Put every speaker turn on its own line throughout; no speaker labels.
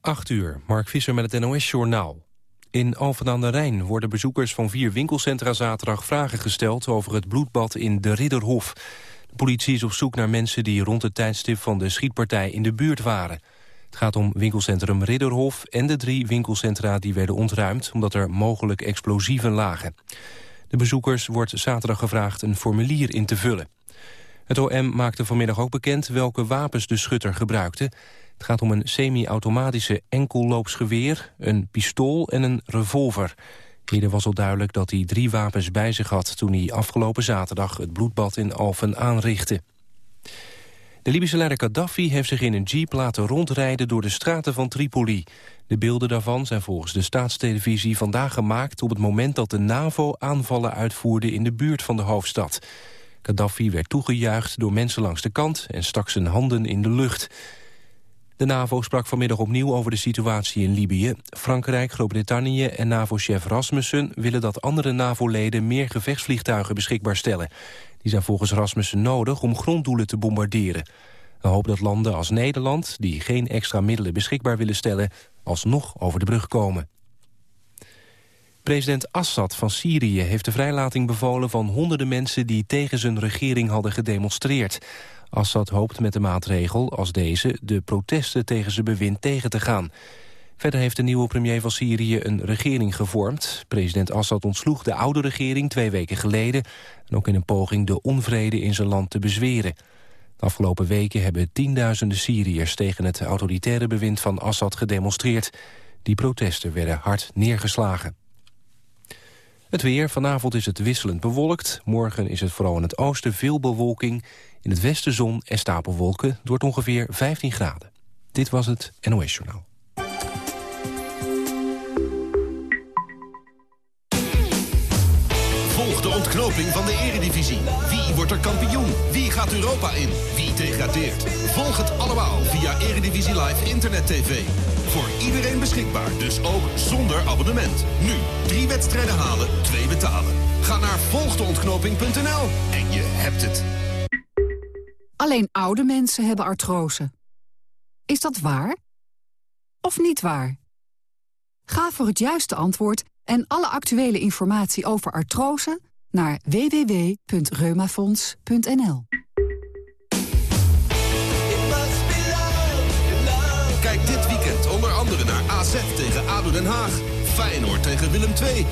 8 uur, Mark Visser met het NOS-journaal. In Alphen aan de Rijn worden bezoekers van vier winkelcentra zaterdag vragen gesteld over het bloedbad in de Ridderhof. De politie is op zoek naar mensen die rond het tijdstip van de schietpartij in de buurt waren. Het gaat om winkelcentrum Ridderhof en de drie winkelcentra die werden ontruimd omdat er mogelijk explosieven lagen. De bezoekers wordt zaterdag gevraagd een formulier in te vullen. Het OM maakte vanmiddag ook bekend welke wapens de schutter gebruikte. Het gaat om een semi-automatische enkelloopsgeweer, een pistool en een revolver. Eerder was al duidelijk dat hij drie wapens bij zich had... toen hij afgelopen zaterdag het bloedbad in Alphen aanrichtte. De Libische leider Gaddafi heeft zich in een jeep laten rondrijden... door de straten van Tripoli. De beelden daarvan zijn volgens de staatstelevisie vandaag gemaakt... op het moment dat de NAVO aanvallen uitvoerde in de buurt van de hoofdstad. Gaddafi werd toegejuicht door mensen langs de kant... en stak zijn handen in de lucht... De NAVO sprak vanmiddag opnieuw over de situatie in Libië. Frankrijk, Groot-Brittannië en NAVO-chef Rasmussen... willen dat andere NAVO-leden meer gevechtsvliegtuigen beschikbaar stellen. Die zijn volgens Rasmussen nodig om gronddoelen te bombarderen. Hij hoopt dat landen als Nederland, die geen extra middelen beschikbaar willen stellen... alsnog over de brug komen. President Assad van Syrië heeft de vrijlating bevolen van honderden mensen... die tegen zijn regering hadden gedemonstreerd. Assad hoopt met de maatregel als deze de protesten tegen zijn bewind tegen te gaan. Verder heeft de nieuwe premier van Syrië een regering gevormd. President Assad ontsloeg de oude regering twee weken geleden... en ook in een poging de onvrede in zijn land te bezweren. De afgelopen weken hebben tienduizenden Syriërs... tegen het autoritaire bewind van Assad gedemonstreerd. Die protesten werden hard neergeslagen. Het weer. Vanavond is het wisselend bewolkt. Morgen is het vooral in het oosten veel bewolking. In het westen zon en stapelwolken. Het wordt ongeveer 15 graden. Dit was het NOS Journaal.
Ontknoping van de eredivisie. Wie wordt er kampioen? Wie gaat Europa in? Wie degradeert? Volg het allemaal via Eredivisie Live Internet TV. Voor iedereen beschikbaar, dus ook zonder abonnement. Nu, drie wedstrijden halen, twee betalen. Ga naar volgdeontknoping.nl en je hebt het.
Alleen oude mensen hebben artrose. Is dat waar? Of niet waar? Ga voor het juiste antwoord en alle actuele informatie over artrose naar www.reumafonds.nl.
Kijk dit weekend onder andere naar AZ tegen ADO Den Haag, Feyenoord tegen Willem II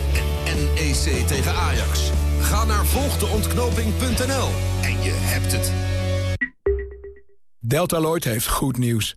en NEC tegen Ajax. Ga naar volgdeontknoping.nl en je hebt het.
Deltaloid heeft goed nieuws.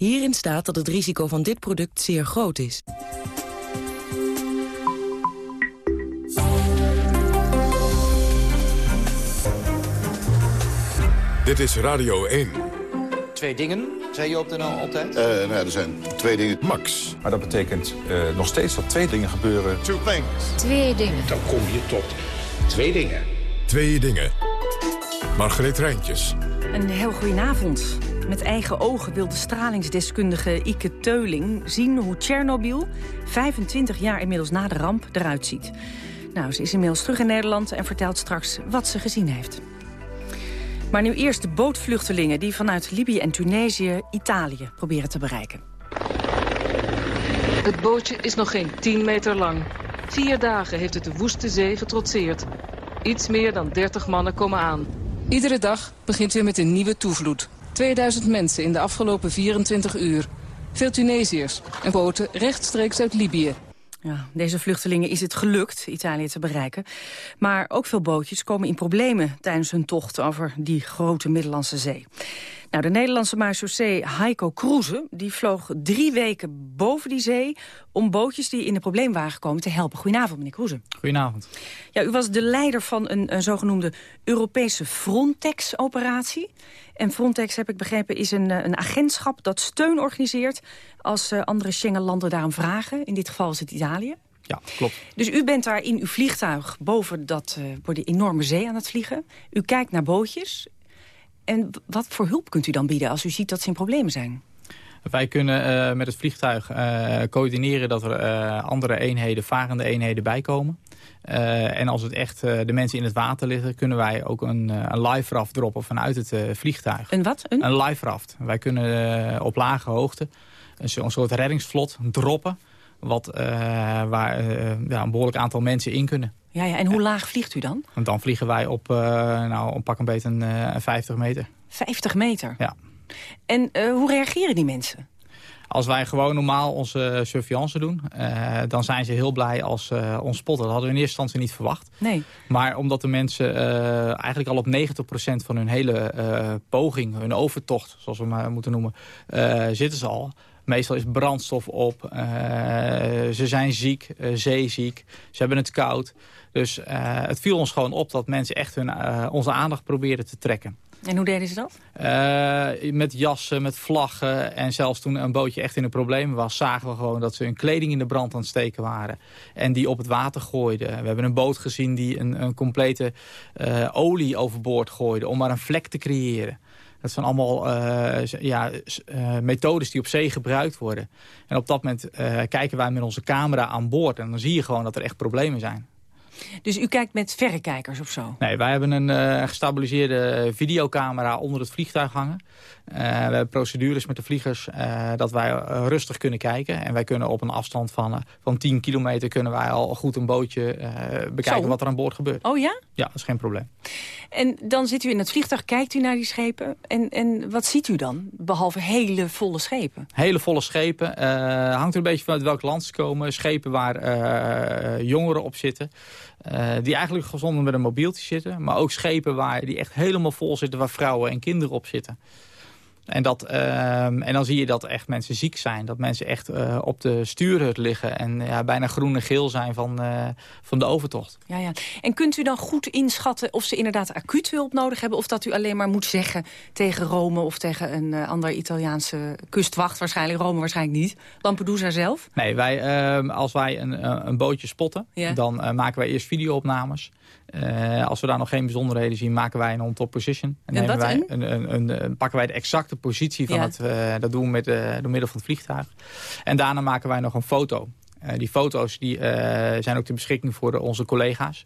Hierin staat dat het risico van dit product zeer groot is.
Dit is Radio 1.
Twee dingen, zei je op de NL altijd?
Uh, nou ja, er zijn twee dingen.
Max.
Maar dat betekent uh, nog steeds dat twee dingen gebeuren.
Two things.
Twee dingen.
Dan kom je tot twee dingen.
Twee dingen. Margreet Rijntjes.
Een heel goedenavond. Met eigen ogen wil de stralingsdeskundige Ike Teuling zien hoe Tsjernobyl, 25 jaar inmiddels na de ramp, eruit ziet. Nou, ze is inmiddels terug in Nederland en vertelt straks wat ze gezien heeft. Maar nu eerst de bootvluchtelingen die vanuit Libië en Tunesië Italië proberen te bereiken.
Het bootje is nog geen 10 meter lang. Vier dagen heeft het de woeste zee getrotseerd. Iets meer dan 30 mannen komen aan. Iedere dag begint weer met een nieuwe toevloed. 2000 mensen in de afgelopen 24 uur. Veel Tunesiërs en boten rechtstreeks uit Libië.
Ja, deze vluchtelingen is het gelukt Italië te bereiken. Maar ook veel bootjes komen in problemen tijdens hun tocht over die grote Middellandse Zee. Nou, de Nederlandse marechaussee Heiko Kroeze... die vloog drie weken boven die zee... om bootjes die in de probleem waren gekomen te helpen. Goedenavond, meneer Kroeze.
Goedenavond.
Ja, u was de leider van een, een zogenoemde Europese Frontex-operatie. En Frontex, heb ik begrepen, is een, een agentschap dat steun organiseert... als uh, andere Schengen-landen daarom vragen. In dit geval is het Italië.
Ja, klopt.
Dus u bent daar in uw vliegtuig boven dat, uh, voor die enorme zee aan het vliegen. U kijkt naar bootjes. En wat voor hulp kunt u dan bieden als u ziet dat ze in problemen zijn?
Wij kunnen uh, met het vliegtuig uh, coördineren dat er uh, andere eenheden, varende eenheden bijkomen. en als het echt de mensen in het water liggen, kunnen wij ook een, een live raft droppen vanuit het vliegtuig.
Een wat? Een,
een live raft. Wij kunnen op lage hoogte een, een soort reddingsvlot droppen. Wat, waar ja, een behoorlijk aantal mensen in kunnen.
Ja, ja. En hoe laag vliegt u dan?
Want dan vliegen wij op, uh, nou, op pak een beetje een uh, 50 meter.
50 meter?
Ja.
En uh, hoe reageren die mensen?
Als wij gewoon normaal onze surveillance doen, uh, dan zijn ze heel blij als ze uh, ons spotten. Dat hadden we in eerste instantie niet verwacht.
Nee.
Maar omdat de mensen uh, eigenlijk al op 90% van hun hele poging, hun overtocht, zoals we maar moeten noemen, zitten ze al. Meestal is brandstof op, ze zijn ziek, zeeziek, ze hebben het koud. Dus uh, het viel ons gewoon op dat mensen echt hun, uh, onze aandacht probeerden te trekken.
En hoe deden ze dat?
Uh, met jassen, met vlaggen. En zelfs toen een bootje echt in de problemen was... zagen we gewoon dat ze hun kleding in de brand aan het steken waren. En die op het water gooiden. We hebben een boot gezien die een, een complete olie overboord gooide... om maar een vlek te creëren. Dat zijn allemaal uh, ja, uh, methodes die op zee gebruikt worden. En op dat moment uh, kijken wij met onze camera aan boord. En dan zie je gewoon dat er echt problemen zijn.
Dus u kijkt met verrekijkers of zo?
Nee, wij hebben een uh, gestabiliseerde videocamera onder het vliegtuig hangen. Uh, we hebben procedures met de vliegers uh, dat wij rustig kunnen kijken. En wij kunnen op een afstand van, van 10 kilometer kunnen wij al goed een bootje bekijken
zo.
wat er aan boord gebeurt.
Oh ja?
Ja, dat is geen probleem.
En dan zit u in het vliegtuig, kijkt u naar die schepen. En, en wat ziet u dan, behalve hele volle schepen?
Hele volle schepen. hangt er een beetje vanuit welk land ze komen. Schepen waar jongeren op zitten. Die eigenlijk gezonder met een mobieltje zitten. Maar ook schepen waar die echt helemaal vol zitten waar vrouwen en kinderen op zitten. En, dat, uh, en dan zie je dat echt mensen ziek zijn. Dat mensen echt uh, op de stuurhut liggen. En ja, bijna groen en geel zijn van, uh, van de overtocht.
Ja, ja. En kunt u dan goed inschatten of ze inderdaad acuut hulp nodig hebben? Of dat u alleen maar moet zeggen tegen Rome of tegen een uh, ander Italiaanse kustwacht? Waarschijnlijk Rome, waarschijnlijk niet. Lampedusa zelf?
Nee, wij, ehm, als wij een, een bootje spotten, ja. dan maken wij eerst videoopnames. Uh, als we daar nog geen bijzonderheden zien, maken wij een on-top position.
En, en
wij
een?
Een, een, pakken wij de exacte positie van
Ja.
het... Uh, dat doen we met, uh, door middel van het vliegtuig. En daarna maken wij nog een foto. Uh, die foto's die, uh, zijn ook ter beschikking voor onze collega's.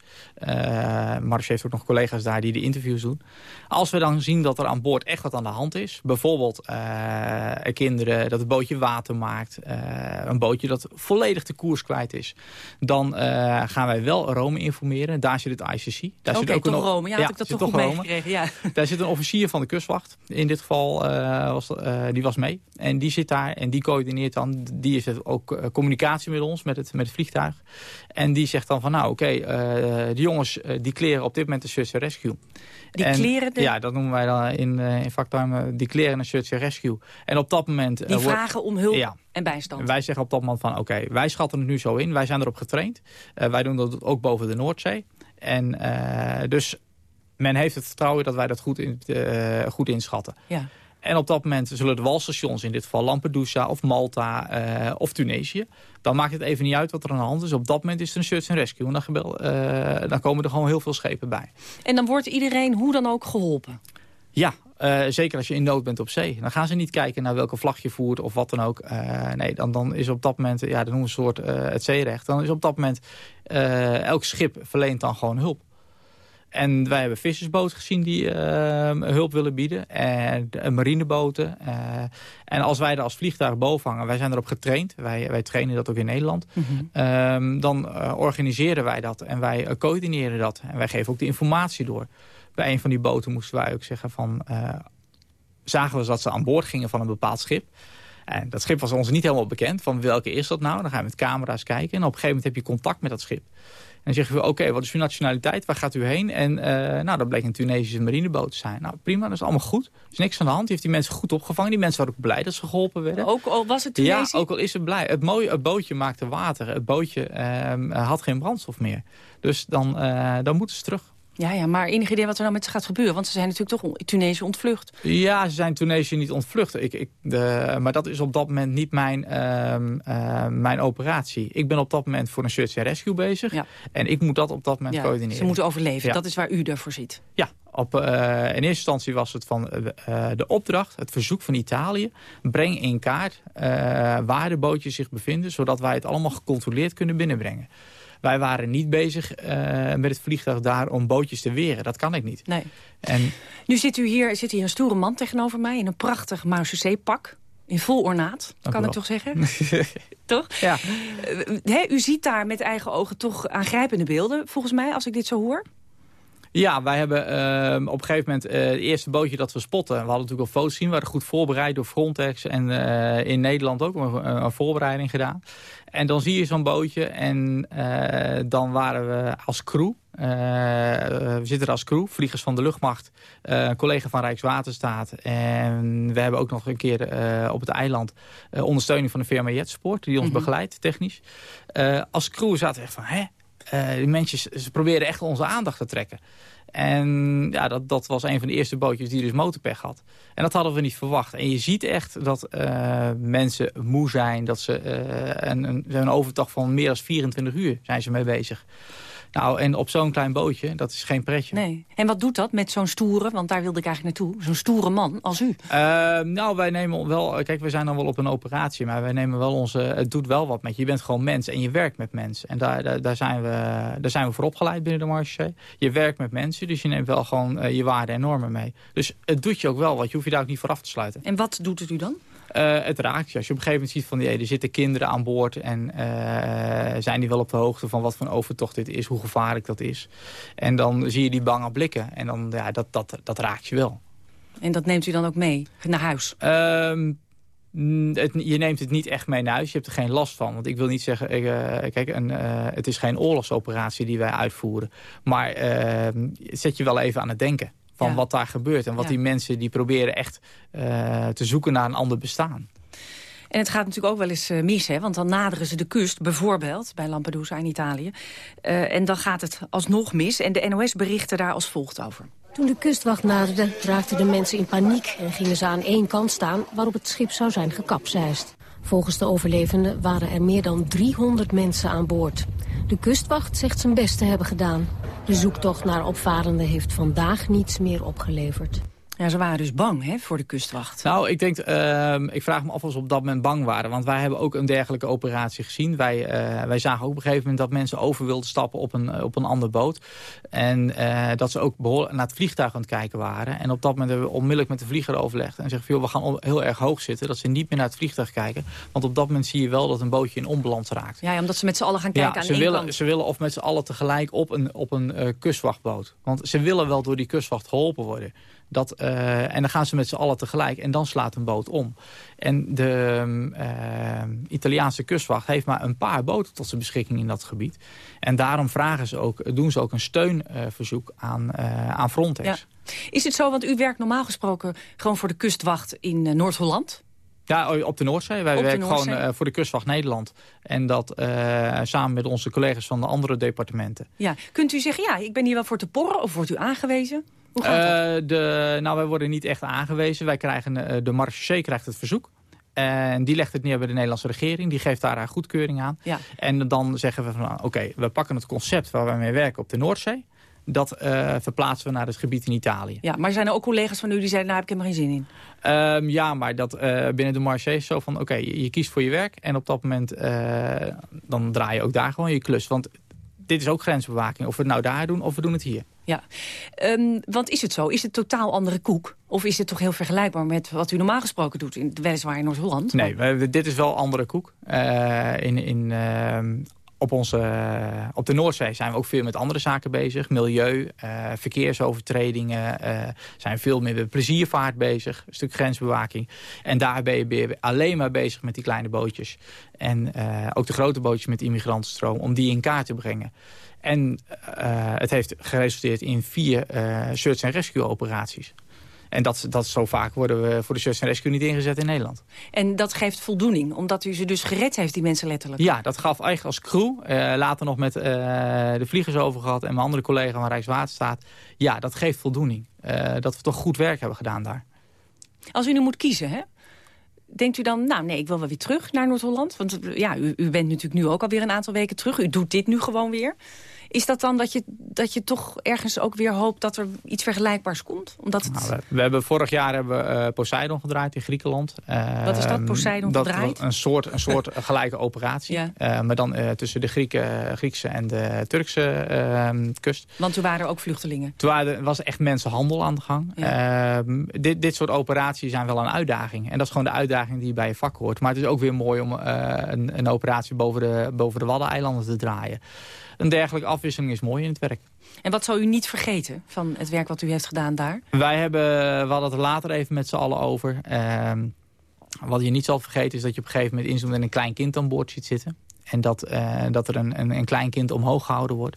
Uh, heeft ook nog collega's daar die de interviews doen. Als we dan zien dat er aan boord echt wat aan de hand is... bijvoorbeeld kinderen, dat het bootje water maakt... een bootje dat volledig de koers kwijt is... dan gaan wij wel Rome informeren. Daar zit het ICC. Daar zit ook
toch
een,
Rome. Ja, had ik dat toch goed meegekregen. Ja.
Daar zit een officier van de kustwacht. In dit geval was, die was mee. En die zit daar en die coördineert dan. Die is het ook communicatie met ons, met het, met het vliegtuig. En die zegt dan van nou oké, okay, die jongens die kleren op dit moment de search and rescue.
Die
en,
kleren de...
Ja, dat noemen wij dan in, in vaktermen die kleren een search and rescue. En op dat moment...
Die vragen
wordt,
om hulp
ja,
en bijstand.
wij zeggen op dat moment van oké, okay, wij schatten het nu zo in. Wij zijn erop getraind. wij doen dat ook boven de Noordzee. En dus men heeft het vertrouwen dat wij dat goed, in, goed inschatten.
Ja.
En op dat moment zullen de walstations, in dit geval Lampedusa of Malta uh, of Tunesië... dan maakt het even niet uit wat er aan de hand is. Op dat moment is er een search and rescue. En dan, gebel, uh, dan komen er gewoon heel veel schepen bij.
En dan wordt iedereen hoe dan ook geholpen?
Ja, uh, zeker als je in nood bent op zee. Dan gaan ze niet kijken naar welke vlag je voert of wat dan ook. Uh, nee, dan, dan is op dat moment, ja, dan noemen we een soort uh, het zeerecht. Dan is op dat moment, elk schip verleent dan gewoon hulp. En wij hebben vissersboten gezien die uh, hulp willen bieden. En uh, marineboten. Uh, en als wij er als vliegtuig boven hangen, wij zijn erop getraind. Wij, wij trainen dat ook in Nederland.
Mhm.
Mm -hmm. dan organiseren wij dat en wij coördineren dat. En wij geven ook de informatie door. Bij een van die boten moesten wij ook zeggen van... zagen we dat ze aan boord gingen van een bepaald schip. En dat schip was ons niet helemaal bekend. Van welke is dat nou? Dan gaan we met camera's kijken. En op een gegeven moment heb je contact met dat schip. Dan zeggen we, oké, wat is uw nationaliteit? Waar gaat u heen? En nou, dat bleek een Tunesische marineboot te zijn. Nou, prima, dat is allemaal goed. Er is niks aan de hand. Die heeft die mensen goed opgevangen. Die mensen waren ook blij dat ze geholpen werden.
Ook al was het Tunesië?
Ja, ook al is het blij. Het, mooie, het bootje maakte water. Het bootje ehm, had geen brandstof meer. Dus dan, dan moeten ze terug.
Ja, ja, maar enig idee wat er nou met ze gaat gebeuren? Want ze zijn natuurlijk toch Tunesië ontvlucht.
Ja, ze zijn Tunesië niet ontvlucht. Ik, ik, de, maar dat is op dat moment niet mijn, uh, uh, mijn operatie. Ik ben op dat moment voor een search and rescue bezig. Ja. En ik moet dat op dat moment ja, coördineren.
Ze moeten overleven. Dat is waar u ervoor ziet.
Ja, op, uh, in eerste instantie was het van uh, de opdracht, het verzoek van Italië... breng in kaart uh, waar de bootjes zich bevinden... zodat wij het allemaal gecontroleerd kunnen binnenbrengen. Wij waren niet bezig uh, met het vliegtuig daar om bootjes te weren. Dat kan ik niet.
Nee. En... Nu zit u hier, zit hier een stoere man tegenover mij in een prachtig Marseillais-pak. In vol ornaat, kan ik toch zeggen? toch?
Ja.
Uh, u ziet daar met eigen ogen toch aangrijpende beelden, volgens mij, als ik dit zo hoor.
Ja, wij hebben uh, op een gegeven moment uh, het eerste bootje dat we spotten. We hadden natuurlijk al foto's zien. We waren goed voorbereid door Frontex. En uh, in Nederland ook een, een, voorbereiding gedaan. En dan zie je zo'n bootje. En dan waren we als crew. we zitten er als crew. Vliegers van de luchtmacht. een collega van Rijkswaterstaat. En we hebben ook nog een keer op het eiland ondersteuning van de firma Jetsport. Die ons mm -hmm. begeleidt technisch. als crew zaten we echt van... Hè? Uh, die mensen ze proberen echt onze aandacht te trekken. En ja, dat, dat was een van de eerste bootjes die dus motorpech had. En dat hadden we niet verwacht. En je ziet echt dat uh, mensen moe zijn. Dat ze uh, een, een, een van meer dan 24 uur zijn ze mee bezig. Nou, en op zo'n klein bootje, dat is geen pretje.
Nee. En wat doet dat met zo'n stoere, want daar wilde ik eigenlijk naartoe, zo'n stoere man als u? Uh,
nou, wij nemen wel, kijk, we zijn dan wel op een operatie, maar wij nemen wel onze, het doet wel wat met je. Je bent gewoon mens en je werkt met mensen. En daar, daar, daar zijn, we, daar zijn we voor opgeleid binnen de marché. Je werkt met mensen, dus je neemt wel gewoon uh, je waarden en normen mee. Dus het doet je ook wel wat, je hoeft je daar ook niet voor af te sluiten.
En wat doet het u dan?
Uh, het raakt je. Als je op een gegeven moment ziet van... er zitten kinderen aan boord... en uh, zijn die wel op de hoogte van wat voor een overtocht dit is... hoe gevaarlijk dat is. En dan zie je die bange blikken. En dan, ja, dat, dat, dat raakt je wel.
En dat neemt u dan ook mee naar huis?
Het, je neemt het niet echt mee naar huis. Je hebt er geen last van. Want ik wil niet zeggen... Ik, uh, kijk, een, uh, het is geen oorlogsoperatie die wij uitvoeren. Maar ehm, het zet je wel even aan het denken van ja. wat daar gebeurt. En wat ja. die mensen die proberen echt uh, te zoeken naar een ander bestaan.
En het gaat natuurlijk ook wel eens uh, mis, hè? want dan naderen ze de kust, bijvoorbeeld bij Lampedusa in Italië. Uh, en dan gaat het alsnog mis en de NOS berichten daar als volgt over.
Toen de kustwacht naderde, raakten de mensen in paniek en gingen ze aan één kant staan waarop het schip zou zijn gekapseist. Volgens de overlevenden waren er meer dan 300 mensen aan boord. De kustwacht zegt zijn best te hebben gedaan. De zoektocht naar opvarenden heeft vandaag niets meer opgeleverd.
Ja, ze waren dus bang hè, voor de kustwacht.
Nou, ik denk, uh, ik vraag me af of ze op dat moment bang waren. Want wij hebben ook een dergelijke operatie gezien. Wij, uh, wij zagen ook op een gegeven moment dat mensen over wilden stappen op een, op een ander boot. En uh, dat ze ook behoorlijk naar het vliegtuig aan het kijken waren. En op dat moment hebben we onmiddellijk met de vlieger overlegd. En zeggen, joh, we gaan heel erg hoog zitten. Dat ze niet meer naar het vliegtuig kijken. Want op dat moment zie je wel dat een bootje in onbalans raakt.
Ja, omdat ze met z'n allen gaan kijken
ja,
aan
ze willen,
kant.
Ze willen of met z'n allen tegelijk op een, op een kustwachtboot. Want ze willen wel door die kustwacht geholpen worden. Dat, uh, en dan gaan ze met z'n allen tegelijk en dan slaat een boot om. En de uh, Italiaanse kustwacht heeft maar een paar boten tot zijn beschikking in dat gebied. En daarom vragen ze ook, doen ze ook een steunverzoek uh, aan, aan Frontex.
Ja. Is het zo, want u werkt normaal gesproken gewoon voor de kustwacht in Noord-Holland?
Ja, op de Noordzee. Wij werken Noordzee. gewoon uh, voor de kustwacht Nederland. En dat uh, samen met onze collega's van de andere departementen.
Ja. Kunt u zeggen, ja, ik ben hier wel voor te porren of wordt u aangewezen?
Uh, de, nou, wij worden niet echt aangewezen. Wij krijgen, uh, de marché krijgt het verzoek. En die legt het neer bij de Nederlandse regering. Die geeft daar haar goedkeuring aan.
Ja.
En dan zeggen we van, oké, okay, we pakken het concept waar wij mee werken op de Noordzee. Dat uh, verplaatsen we naar het gebied in Italië.
Ja, maar zijn er ook collega's van u die zeiden, nou heb ik helemaal geen zin in?
Um, ja, maar dat uh, binnen de marché is zo van, oké, okay, je, je, kiest voor je werk. En op dat moment, uh, dan draai je ook daar gewoon je klus. Want dit is ook grensbewaking. Of we het nou daar doen, of we doen het hier.
Ja, um, want is het zo? Is het totaal andere koek? Of is het toch heel vergelijkbaar met wat u normaal gesproken doet, in, weliswaar in Noord-Holland?
Nee, dit is wel andere koek. Uh, in, in, uh, op, onze, op de Noordzee zijn we ook veel met andere zaken bezig. Milieu, verkeersovertredingen. zijn veel meer met pleziervaart bezig. Een stuk grensbewaking. En daar ben je alleen maar bezig met die kleine bootjes. En ook de grote bootjes met immigrantenstroom. Om die in kaart te brengen. En het heeft geresulteerd in vier search- en rescue-operaties. En dat, dat zo vaak worden we voor de Search and Rescue niet ingezet in Nederland.
En dat geeft voldoening, omdat u ze dus gered heeft, die mensen letterlijk?
Ja, dat gaf eigenlijk als crew. Uh, later nog met uh, de vliegers over gehad en mijn andere collega van Rijkswaterstaat. Ja, dat geeft voldoening. Uh, dat we toch goed werk hebben gedaan daar.
Als u nu moet kiezen, hè? Denkt u dan, nou nee, ik wil wel weer terug naar Noord-Holland? Want ja, u, u, bent natuurlijk nu ook alweer een aantal weken terug. U doet dit nu gewoon weer. Is dat dan dat je, dat je toch ergens ook weer hoopt dat er iets vergelijkbaars komt? Omdat het...
Nou, we, hebben vorig jaar hebben uh, Poseidon gedraaid in Griekenland.
Uh, Wat is dat, Poseidon
dat
gedraaid?
Een soort, een soort gelijke operatie. Ja. Uh, maar dan tussen de Grieken, Griekse en de Turkse ehm, kust.
Want toen waren er ook vluchtelingen?
Toen waren, was echt mensenhandel aan de gang. Ja. Ehm, dit, dit soort operaties zijn wel een uitdaging. En dat is gewoon de uitdaging die bij je vak hoort. Maar het is ook weer mooi om een, een operatie boven de, boven de Waddeneilanden te draaien een dergelijke afwisseling is mooi in het werk.
En wat zou u niet vergeten van het werk wat u heeft gedaan daar?
Wij hebben, we hadden het er later even met z'n allen over. Uh, wat je niet zal vergeten is dat je op een gegeven moment inzoomt en een klein kind aan boord ziet zitten. En dat, uh, dat er een, een, een, klein kind omhoog gehouden wordt.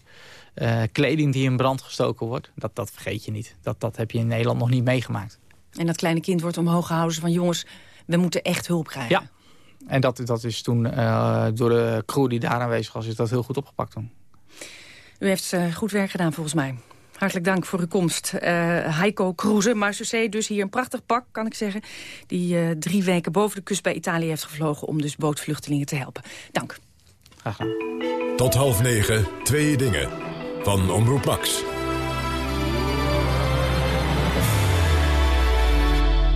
Uh, kleding die in brand gestoken wordt. Dat, dat vergeet je niet. Dat, dat heb je in Nederland nog niet meegemaakt.
En dat kleine kind wordt omhoog gehouden van jongens, we moeten echt hulp krijgen.
Ja, en dat, dat is toen uh, door de crew die daar aanwezig was, is dat heel goed opgepakt toen.
U heeft uh, goed werk gedaan volgens mij. Hartelijk dank voor uw komst. Uh, Heiko Kroeze, Marseillais, dus hier een prachtig pak, kan ik zeggen... die uh, drie weken boven de kust bij Italië heeft gevlogen... om dus bootvluchtelingen te helpen. Dank.
Graag gedaan.
Tot half negen, twee dingen. Van Omroep Max.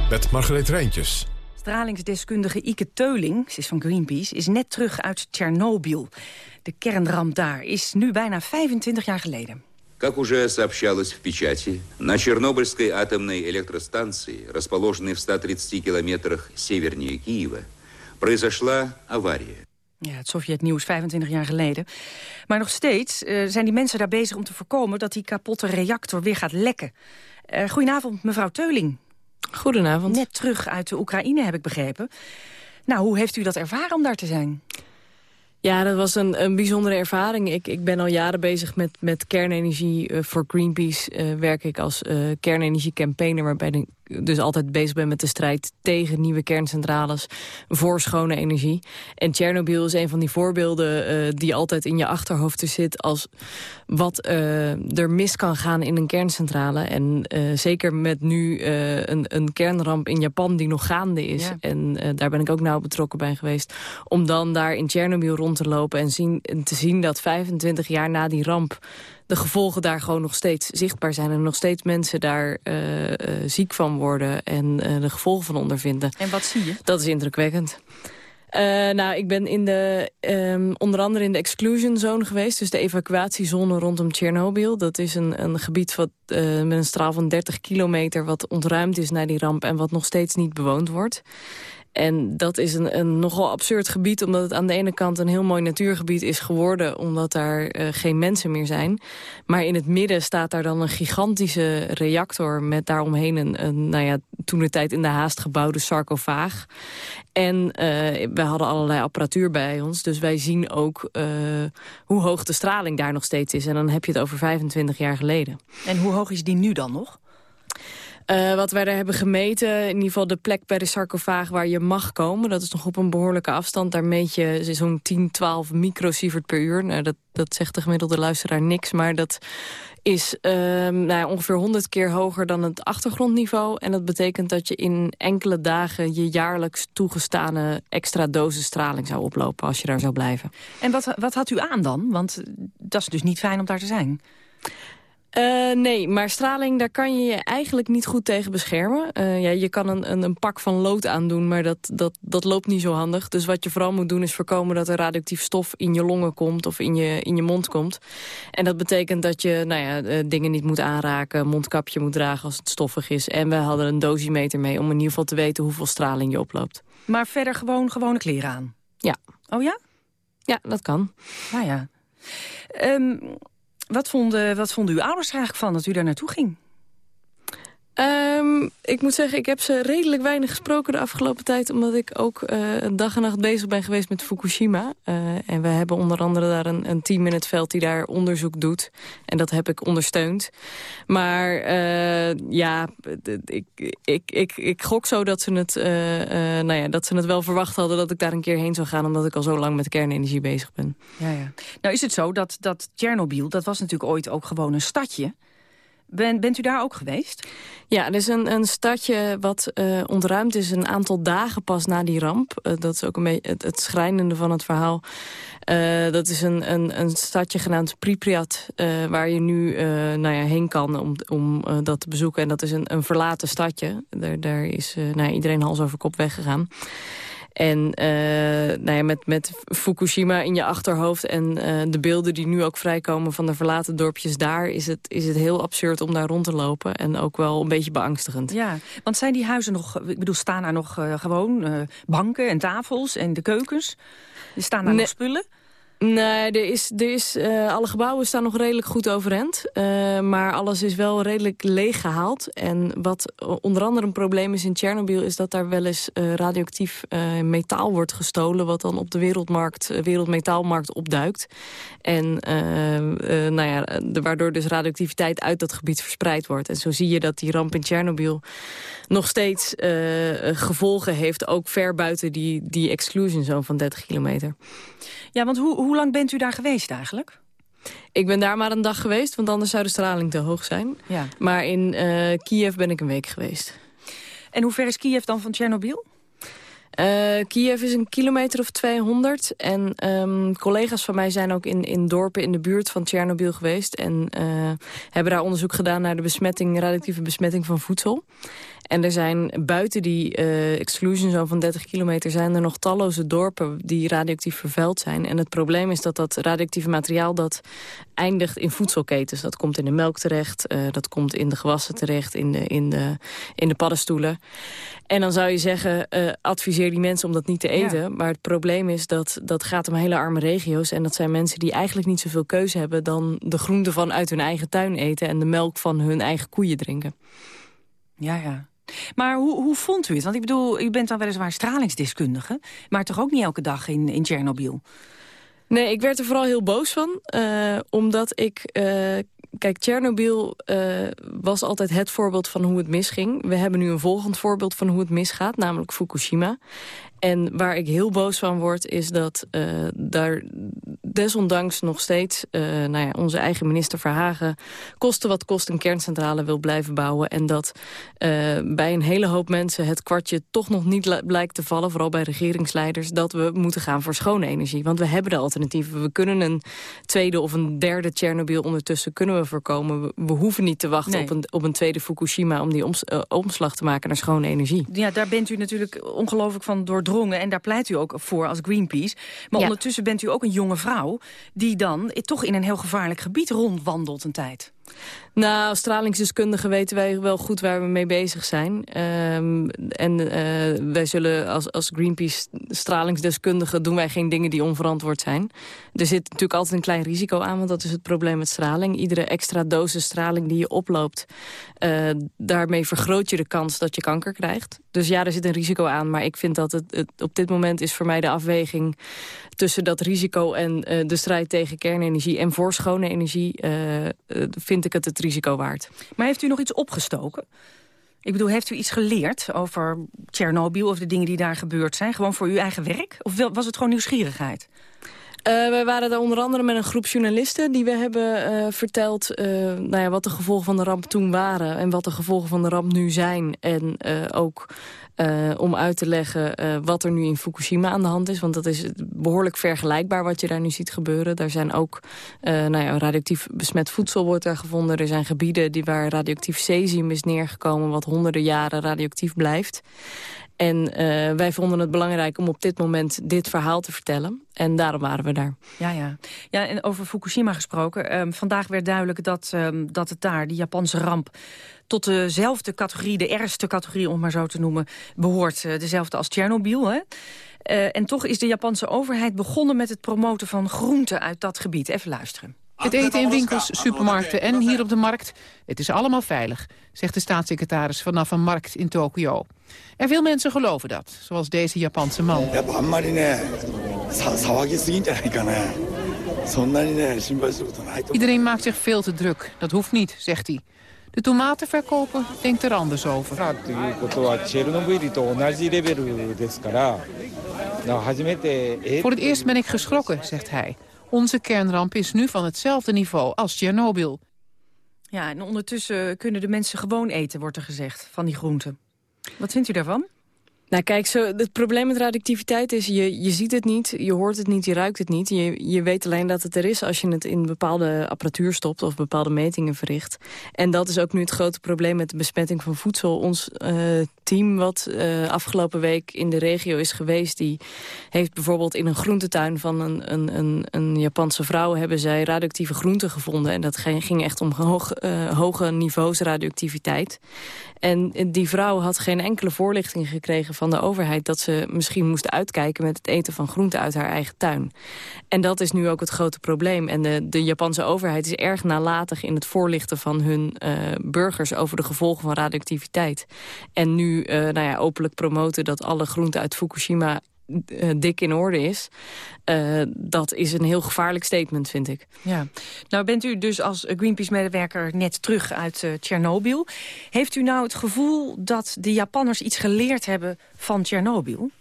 Met Margreet Rijntjes.
Stralingsdeskundige Ike Teuling, ze is van Greenpeace... is net terug uit Tsjernobyl. De kernramp daar is nu bijna 25 jaar geleden.
Как уже сообщалось в печати, на Чернобыльской атомной электростанции, расположенной в 130 километрах севернее Киева, произошла авария.
Ja, het Sovjetnieuws 25 jaar geleden. Maar nog steeds uh, zijn die mensen daar bezig om te voorkomen... dat die kapotte reactor weer gaat lekken. Uh, goedenavond, mevrouw Teuling.
Goedenavond.
Net terug uit de Oekraïne, heb ik begrepen. Nou, hoe heeft u dat ervaren om daar te zijn?
Ja, dat was een, een bijzondere ervaring. Ik, ik ben al jaren bezig met, met kernenergie. Uh, voor Greenpeace uh, werk ik als uh, kernenergie-campaigner... waarbij de dus altijd bezig ben met de strijd tegen nieuwe kerncentrales voor schone energie. En Tsjernobyl is een van die voorbeelden uh, die altijd in je achterhoofd zit als wat uh, er mis kan gaan in een kerncentrale. En uh, zeker met nu een, een, kernramp in Japan die nog gaande is. Ja. En daar ben ik ook nauw betrokken bij geweest. Om dan daar in Tsjernobyl rond te lopen en, zien, en te zien dat 25 jaar na die ramp de gevolgen daar gewoon nog steeds zichtbaar zijn... en nog steeds mensen daar uh, uh, ziek van worden en uh, de gevolgen van ondervinden.
En wat zie je?
Dat is indrukwekkend. nou, ik ben in de, um, onder andere in de exclusion zone geweest. Dus de evacuatiezone rondom Tsjernobyl. Dat is een, een gebied wat, met een straal van 30 kilometer... wat ontruimd is na die ramp en wat nog steeds niet bewoond wordt. En dat is een, een nogal absurd gebied, omdat het aan de ene kant een heel mooi natuurgebied is geworden, omdat daar uh, geen mensen meer zijn. Maar in het midden staat daar dan een gigantische reactor met daaromheen een, een nou ja, toen de tijd in de haast gebouwde sarcofaag. En uh, we hadden allerlei apparatuur bij ons, dus wij zien ook uh, hoe hoog de straling daar nog steeds is. En dan heb je het over 25 jaar geleden.
En hoe hoog is die nu dan nog?
Uh, wat wij daar hebben gemeten, in ieder geval de plek bij de sarcofaag waar je mag komen. Dat is nog op een behoorlijke afstand. Daar meet je zo'n 10, 12 microsievert per uur. Nou, dat, dat zegt de gemiddelde luisteraar niks, maar dat is uh, nou ongeveer 100 keer hoger dan het achtergrondniveau. En dat betekent dat je in enkele dagen je jaarlijks toegestane extra dosis straling zou oplopen als je daar zou blijven.
En wat, wat had u aan dan? Want dat is dus niet fijn om daar te zijn.
Uh, nee, maar straling, daar kan je je eigenlijk niet goed tegen beschermen. Uh, ja, je kan een, een, een, pak van lood aandoen, maar dat, dat, dat loopt niet zo handig. Dus wat je vooral moet doen is voorkomen dat er radioactief stof in je longen komt of in je, in je mond komt. En dat betekent dat je nou ja, uh, dingen niet moet aanraken, mondkapje moet dragen als het stoffig is. En we hadden een dosimeter mee om in ieder geval te weten hoeveel straling je oploopt.
Maar verder gewoon gewone kleren aan?
Ja.
Oh ja?
Ja, dat kan.
Nou ja. Um, wat, vonden, wat vonden uw ouders eigenlijk van dat u daar naartoe ging?
Um, ik moet zeggen, ik heb ze redelijk weinig gesproken de afgelopen tijd... omdat ik ook uh, dag en nacht bezig ben geweest met Fukushima. Uh, en we hebben onder andere daar een, een team in het veld die daar onderzoek doet. En dat heb ik ondersteund. Maar uh, ja, ik, ik, ik, ik gok zo dat ze, het, nou ja, dat ze het wel verwacht hadden... dat ik daar een keer heen zou gaan... omdat ik al zo lang met kernenergie bezig ben.
Ja, ja. Nou is het zo dat, dat Tsjernobyl, dat was natuurlijk ooit ook gewoon een stadje... Ben, bent u daar ook geweest?
Ja, er is een, een stadje wat uh, ontruimd is een aantal dagen pas na die ramp. Uh, dat is ook een beetje het, schrijnende van het verhaal. Uh, dat is een, een, een stadje genaamd Pripyat, waar je nu nou ja, heen kan om, om dat te bezoeken. En dat is een, een verlaten stadje. Daar, daar is nou ja, iedereen hals over kop weggegaan. En uh, nou ja, met, met Fukushima in je achterhoofd en uh, de beelden die nu ook vrijkomen van de verlaten dorpjes daar... Is het, is het heel absurd om daar rond te lopen en ook wel een beetje beangstigend.
Ja, want zijn die huizen nog, ik bedoel, staan daar nog uh, gewoon banken en tafels en de keukens? Staan daar nog spullen?
Nee, er is, er is, uh, alle gebouwen staan nog redelijk goed overeind. Uh, maar alles is wel redelijk leeg gehaald. En wat onder andere een probleem is in Tsjernobyl... is dat daar wel eens uh, radioactief metaal wordt gestolen... wat dan op de wereldmarkt, wereldmetaalmarkt opduikt. En nou ja, waardoor dus radioactiviteit uit dat gebied verspreid wordt. En zo zie je dat die ramp in Tsjernobyl nog steeds gevolgen heeft... ook ver buiten die, die exclusion zone van 30 kilometer.
Ja, want hoe lang bent u daar geweest eigenlijk?
Ik ben daar maar een dag geweest, want anders zou de straling te hoog zijn.
Ja.
Maar in uh, Kiev ben ik een week geweest.
En hoe ver is Kiev dan van Tsjernobyl?
Uh, Kiev is een kilometer of 200. En um, collega's van mij zijn ook in, in dorpen in de buurt van Tsjernobyl geweest. En uh, hebben daar onderzoek gedaan naar de besmetting, radioactieve besmetting van voedsel. En er zijn buiten die uh, exclusion zone van 30 kilometer... zijn er nog talloze dorpen die radioactief vervuild zijn. En het probleem is dat dat radioactieve materiaal... dat eindigt in voedselketens. Dat komt in de melk terecht, uh, dat komt in de gewassen terecht... in de, in de, in de paddenstoelen. En dan zou je zeggen, uh, adviseer die mensen om dat niet te eten. Ja. Maar het probleem is dat dat gaat om hele arme regio's. En dat zijn mensen die eigenlijk niet zoveel keuze hebben... dan de groenten van uit hun eigen tuin eten... en de melk van hun eigen koeien drinken.
Ja, ja. Maar hoe, hoe vond u het? Want ik bedoel, u bent dan weliswaar stralingsdeskundige... maar toch ook niet elke dag in, in Tsjernobyl?
Nee, ik werd er vooral heel boos van. Uh, omdat ik... Uh, kijk, Tsjernobyl uh, was altijd het voorbeeld van hoe het misging. We hebben nu een volgend voorbeeld van hoe het misgaat, namelijk Fukushima. En waar ik heel boos van word, is dat uh, daar desondanks nog steeds... Uh, nou ja, onze eigen minister Verhagen kosten wat kost een kerncentrale wil blijven bouwen. En dat uh, bij een hele hoop mensen het kwartje toch nog niet blijkt te vallen... vooral bij regeringsleiders, dat we moeten gaan voor schone energie. Want we hebben de alternatieven. We kunnen een tweede of een derde Tsjernobyl ondertussen kunnen we voorkomen. We, we hoeven niet te wachten nee. op, een, op een tweede Fukushima... om die oms, omslag te maken naar schone energie.
Ja, daar bent u natuurlijk ongelooflijk van doordrongen en daar pleit u ook voor als Greenpeace. Maar ja. ondertussen bent u ook een jonge vrouw... die dan toch in een heel gevaarlijk gebied rondwandelt een tijd.
Nou, stralingsdeskundigen weten wij wel goed waar we mee bezig zijn. Um, en uh, wij zullen als, als Greenpeace stralingsdeskundigen... doen wij geen dingen die onverantwoord zijn. Er zit natuurlijk altijd een klein risico aan, want dat is het probleem met straling. Iedere extra dosis straling die je oploopt... Uh, daarmee vergroot je de kans dat je kanker krijgt. Dus ja, er zit een risico aan, maar ik vind dat het, op dit moment is voor mij de afweging... tussen dat risico en uh, de strijd tegen kernenergie en voor schone energie... ik het het risico waard.
Maar heeft u nog iets opgestoken? Ik bedoel, heeft u iets geleerd over Tsjernobyl of de dingen die daar gebeurd zijn? Gewoon voor uw eigen werk? Of was het gewoon nieuwsgierigheid?
Uh, wij waren daar onder andere met een groep journalisten... die we hebben uh, verteld uh, nou ja, wat de gevolgen van de ramp toen waren... en wat de gevolgen van de ramp nu zijn. En ook uh, om uit te leggen uh, wat er nu in Fukushima aan de hand is. Want dat is behoorlijk vergelijkbaar wat je daar nu ziet gebeuren. Daar zijn ook uh, nou ja, radioactief besmet voedsel wordt daar gevonden. Er zijn gebieden die waar radioactief cesium is neergekomen... wat honderden jaren radioactief blijft. En eh, wij vonden het belangrijk om op dit moment dit verhaal te vertellen. En daarom waren we daar.
Ja, ja. ja en over Fukushima gesproken. Ehm, vandaag werd duidelijk dat, ehm, dat het daar, die Japanse ramp... tot dezelfde categorie, de ergste categorie om maar zo te noemen... behoort, uh, dezelfde als Tsjernobyl. Hè? Uh, en toch is de Japanse overheid begonnen met het promoten van groenten uit dat gebied. Even luisteren.
Het eten in winkels, supermarkten en hier op de markt, het is allemaal veilig, zegt de staatssecretaris vanaf een markt in Tokio. En veel mensen geloven dat, zoals deze Japanse man. Iedereen maakt zich veel te druk, dat hoeft niet, zegt hij. De tomatenverkoper denkt er anders over. Voor het eerst ben ik geschrokken, zegt hij. Onze kernramp is nu van hetzelfde niveau als Tsjernobyl.
Ja, en ondertussen kunnen de mensen gewoon eten, wordt er gezegd, van die groenten. Wat vindt u daarvan?
Nou kijk, zo, het probleem met radioactiviteit is, je, je ziet het niet, je hoort het niet, je ruikt het niet. Je, je weet alleen dat het er is als je het in bepaalde apparatuur stopt of bepaalde metingen verricht. En dat is ook nu het grote probleem met de besmetting van voedsel. Ons uh, team wat uh, afgelopen week in de regio is geweest, die heeft bijvoorbeeld in een groentetuin van een, een, een, een Japanse vrouw hebben zij radioactieve groenten gevonden. En dat ging echt om uh, hoge niveaus radioactiviteit. En die vrouw had geen enkele voorlichting gekregen van de overheid... dat ze misschien moest uitkijken met het eten van groenten uit haar eigen tuin. En dat is nu ook het grote probleem. En de, de Japanse overheid is erg nalatig in het voorlichten van hun uh, burgers... over de gevolgen van radioactiviteit. En nu uh, nou ja, openlijk promoten dat alle groenten uit Fukushima uh, dik in orde is. Uh, dat is een heel gevaarlijk statement, vind ik.
Ja. Nou bent u dus als Greenpeace-medewerker net terug uit uh, Tsjernobyl. Heeft u nou het gevoel dat de Japanners iets geleerd hebben van Tsjernobyl?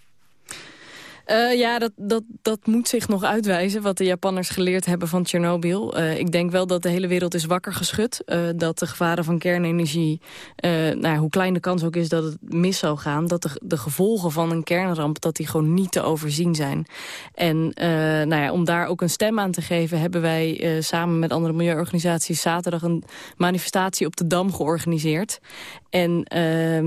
Uh, ja, dat, dat, dat moet zich nog uitwijzen, wat de Japanners geleerd hebben van Tsjernobyl. Uh, ik denk wel dat de hele wereld is wakker geschud. Uh, dat de gevaren van kernenergie, nou, hoe klein de kans ook is dat het mis zou gaan... dat de, de gevolgen van een kernramp dat die gewoon niet te overzien zijn. En nou ja, om daar ook een stem aan te geven... hebben wij samen met andere milieuorganisaties zaterdag een manifestatie op de Dam georganiseerd. En ehm,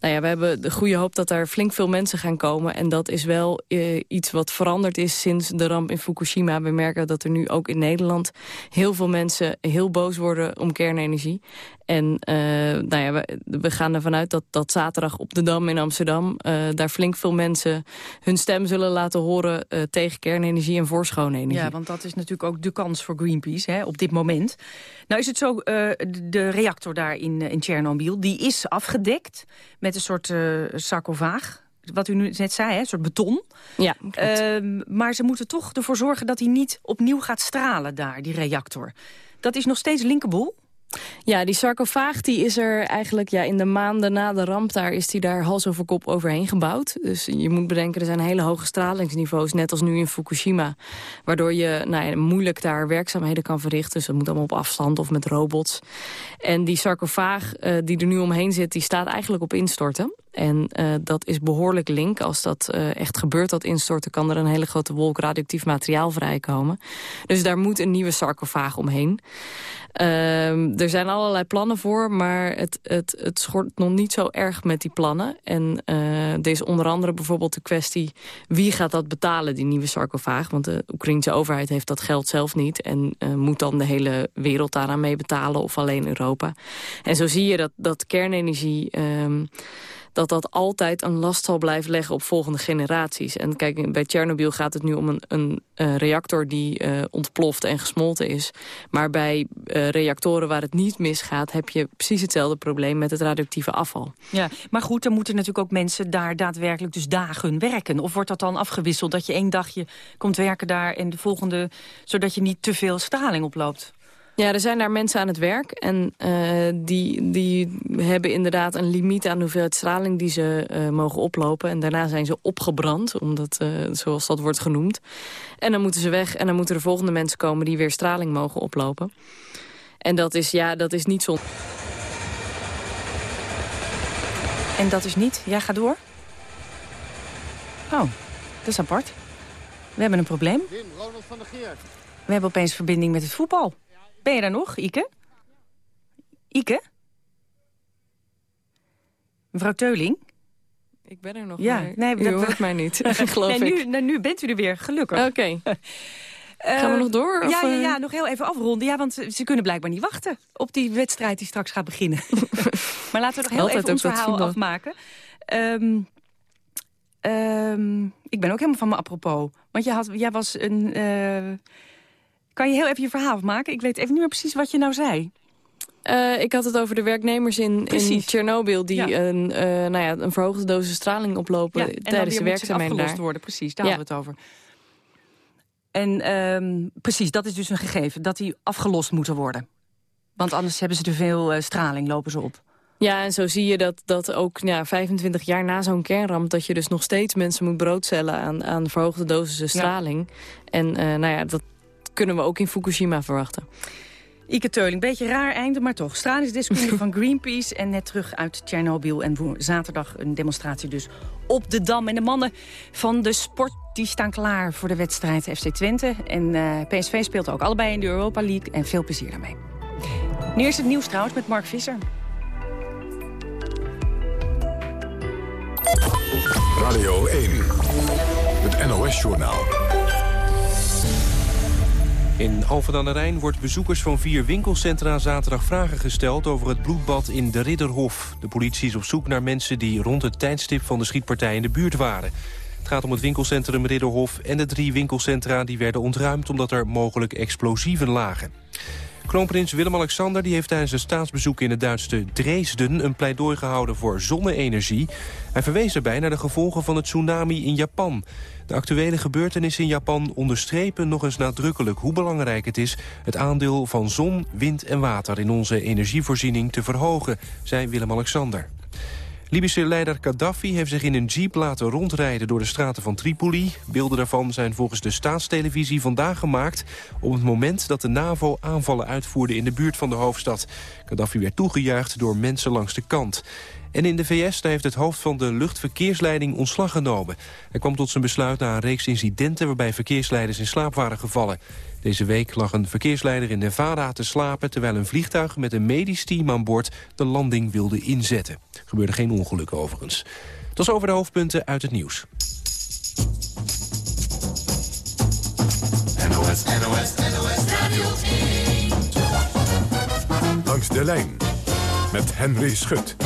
nou ja, we hebben de goede hoop dat er flink veel mensen gaan komen. En dat is wel uh, iets wat veranderd is sinds de ramp in Fukushima. We merken dat er nu ook in Nederland heel veel mensen heel boos worden om kernenergie. En uh, nou ja, we, gaan ervan uit dat, dat zaterdag op de Dam in Amsterdam... Uh, daar flink veel mensen hun stem zullen laten horen tegen kernenergie en voor schone energie.
Ja, want dat is natuurlijk ook de kans voor Greenpeace hè, op dit moment. Nou is het zo, de reactor daar in, in Tsjernobyl, die is afgedekt met een soort sarcofaag wat u nu net zei, hè, een soort beton.
Ja,
uh, maar ze moeten toch ervoor zorgen dat hij niet opnieuw gaat stralen daar, die reactor. Dat is nog steeds linkerboel?
Ja, die sarcofaag die is er eigenlijk ja, in de maanden na de ramp... daar is die daar hals over kop overheen gebouwd. Dus je moet bedenken, er zijn hele hoge stralingsniveaus... net als nu in Fukushima. Waardoor je nou ja, moeilijk daar werkzaamheden kan verrichten. Dus dat moet allemaal op afstand of met robots. En die sarcofaag uh, die er nu omheen zit, die staat eigenlijk op instorten. En uh, dat is behoorlijk link. Als dat uh, echt gebeurt, dat instorten, kan er een hele grote wolk radioactief materiaal vrijkomen. Dus daar moet een nieuwe sarcofaag omheen. Uh, er zijn allerlei plannen voor, maar het, het, het schort nog niet zo erg met die plannen. En uh, er is onder andere bijvoorbeeld de kwestie... wie gaat dat betalen, die nieuwe sarcofaag? Want de Oekraïnse overheid heeft dat geld zelf niet... en moet dan de hele wereld daaraan mee betalen of alleen Europa. En zo zie je dat, dat kernenergie... Um, dat dat altijd een last zal blijven leggen op volgende generaties. En kijk, bij Tsjernobyl gaat het nu om een, een reactor die uh, ontploft en gesmolten is. Maar bij uh, reactoren waar het niet misgaat... heb je precies hetzelfde probleem met het radioactieve afval.
Ja, maar goed, dan moeten natuurlijk ook mensen daar daadwerkelijk dus dagen werken. Of wordt dat dan afgewisseld dat je één dagje komt werken daar... en de volgende, zodat je niet te veel straling oploopt?
Ja, er zijn daar mensen aan het werk. En uh, die, die hebben inderdaad een limiet aan de hoeveelheid straling die ze uh, mogen oplopen. En daarna zijn ze opgebrand, omdat, uh, zoals dat wordt genoemd. En dan moeten ze weg en dan moeten de volgende mensen komen die weer straling mogen oplopen. En dat is, ja, dat is niet zo...
En dat is niet? Ja, ga door. Oh, dat is apart. We hebben een probleem.
Wim, Ronald van der Geer.
We hebben opeens verbinding met het voetbal. Ben je daar nog, Ike? Ike? Mevrouw Teuling?
Ik ben er nog,
ja,
maar
nee,
u hoort mij niet, geloof
nee,
ik.
Nu, nu bent u er weer, gelukkig.
Oké. Gaan we nog door?
Ja,
of,
ja,
eh?
ja, nog heel even afronden. Ja, want ze kunnen blijkbaar niet wachten op die wedstrijd die straks gaat beginnen. maar laten we nog heel
Altijd
even ons verhaal afmaken. Ehm, ehm, ik ben ook helemaal van me apropos. Want jij, had, jij was een... eh, kan je heel even je verhaal afmaken? Ik weet even niet meer precies wat je nou zei.
Eh, ik had het over de werknemers in, in. Tsjernobyl... die
Ja.
een, eh, nou ja, een verhoogde dosis straling oplopen
Ja,
tijdens de werkzaamheden
afgelost
daar.
worden, precies. Daar hadden we het over. En ehm, precies, dat is dus een gegeven. Dat die afgelost moeten worden. Want anders hebben ze te veel eh, straling, lopen ze op.
Ja, en zo zie je dat, dat ook ja, 25 jaar na zo'n kernramp... dat je dus nog steeds mensen moet broodcellen aan, aan verhoogde dosissen straling. En nou ja, dat kunnen we ook in Fukushima verwachten.
Ike Teuling, beetje raar einde, maar toch. Stralingsdeskundige van Greenpeace en net terug uit Tsjernobyl. En zaterdag een demonstratie dus op de Dam. En de mannen van de sport die staan klaar voor de wedstrijd FC Twente. En eh, PSV speelt ook allebei in de Europa League. En veel plezier daarmee. Nu eerst het nieuws trouwens met Mark Visser.
Radio 1. Het NOS-journaal.
In Alphen aan de Rijn wordt bezoekers van vier winkelcentra zaterdag vragen gesteld over het bloedbad in de Ridderhof. De politie is op zoek naar mensen die rond het tijdstip van de schietpartij in de buurt waren. Het gaat om het winkelcentrum Ridderhof en de drie winkelcentra die werden ontruimd omdat er mogelijk explosieven lagen. Kroonprins Willem-Alexander heeft tijdens een staatsbezoek in het Duitse Dresden een pleidooi gehouden voor zonne-energie. Hij verwees daarbij naar de gevolgen van het tsunami in Japan. De actuele gebeurtenissen in Japan onderstrepen nog eens nadrukkelijk hoe belangrijk het is het aandeel van zon, wind en water in onze energievoorziening te verhogen, zei Willem-Alexander. Libische leider Gaddafi heeft zich in een jeep laten rondrijden door de straten van Tripoli. Beelden daarvan zijn volgens de staatstelevisie vandaag gemaakt... op het moment dat de NAVO aanvallen uitvoerde in de buurt van de hoofdstad. Gaddafi werd toegejuicht door mensen langs de kant. En in de VS heeft het hoofd van de luchtverkeersleiding ontslag genomen. Hij kwam tot zijn besluit na een reeks incidenten... waarbij verkeersleiders in slaap waren gevallen. Deze week lag een verkeersleider in Nevada te slapen... terwijl een vliegtuig met een medisch team aan boord de landing wilde inzetten. Er gebeurde geen ongeluk overigens. Tot over de hoofdpunten uit het nieuws.
NOS, NOS, NOS Radio 1. Langs de lijn met Henry Schut.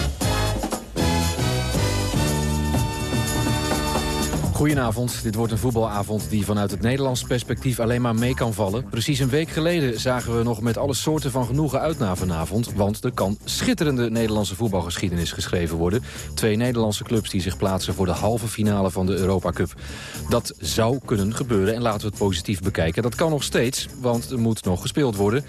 Goedenavond, dit wordt een voetbalavond die vanuit het Nederlands perspectief alleen maar mee kan vallen. Precies een week geleden zagen we nog met alle soorten van genoegen uit naar vanavond. Want er kan schitterende Nederlandse voetbalgeschiedenis geschreven worden. Twee Nederlandse clubs die zich plaatsen voor de halve finale van de Europa Cup. Dat zou kunnen gebeuren en laten we het positief bekijken. Dat kan nog steeds, want er moet nog gespeeld worden.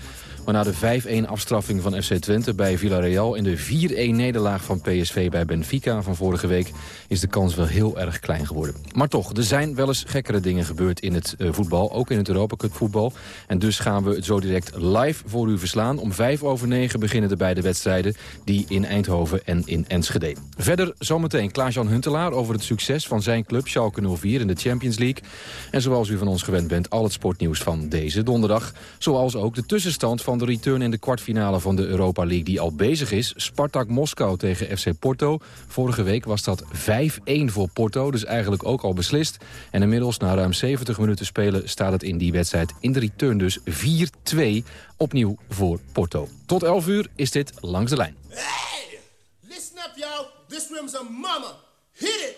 Maar na de 5-1 afstraffing van FC Twente bij Villarreal... en de 4-1 nederlaag van PSV bij Benfica van vorige week... is de kans wel heel erg klein geworden. Maar toch, er zijn wel eens gekkere dingen gebeurd in het eh, voetbal. Ook in het Europa Cup voetbal. En dus gaan we het zo direct live voor u verslaan. Om 5 over 9 beginnen de beide wedstrijden... die in Eindhoven en in Enschede. Verder zometeen Klaas-Jan Huntelaar over het succes van zijn club... Schalke 04 in de Champions League. En zoals u van ons gewend bent, al het sportnieuws van deze donderdag. Zoals ook de tussenstand van de return in de kwartfinale van de Europa League... die al bezig is. Spartak Moskou tegen FC Porto. Vorige week was dat 5-1 voor Porto, dus eigenlijk ook al beslist. En inmiddels, na ruim 70 minuten spelen... staat het in die wedstrijd in de return dus 4-2 opnieuw voor Porto. Tot 11 uur is dit Langs de Lijn.
Listen up, y'all. This room's a mama. Hit it.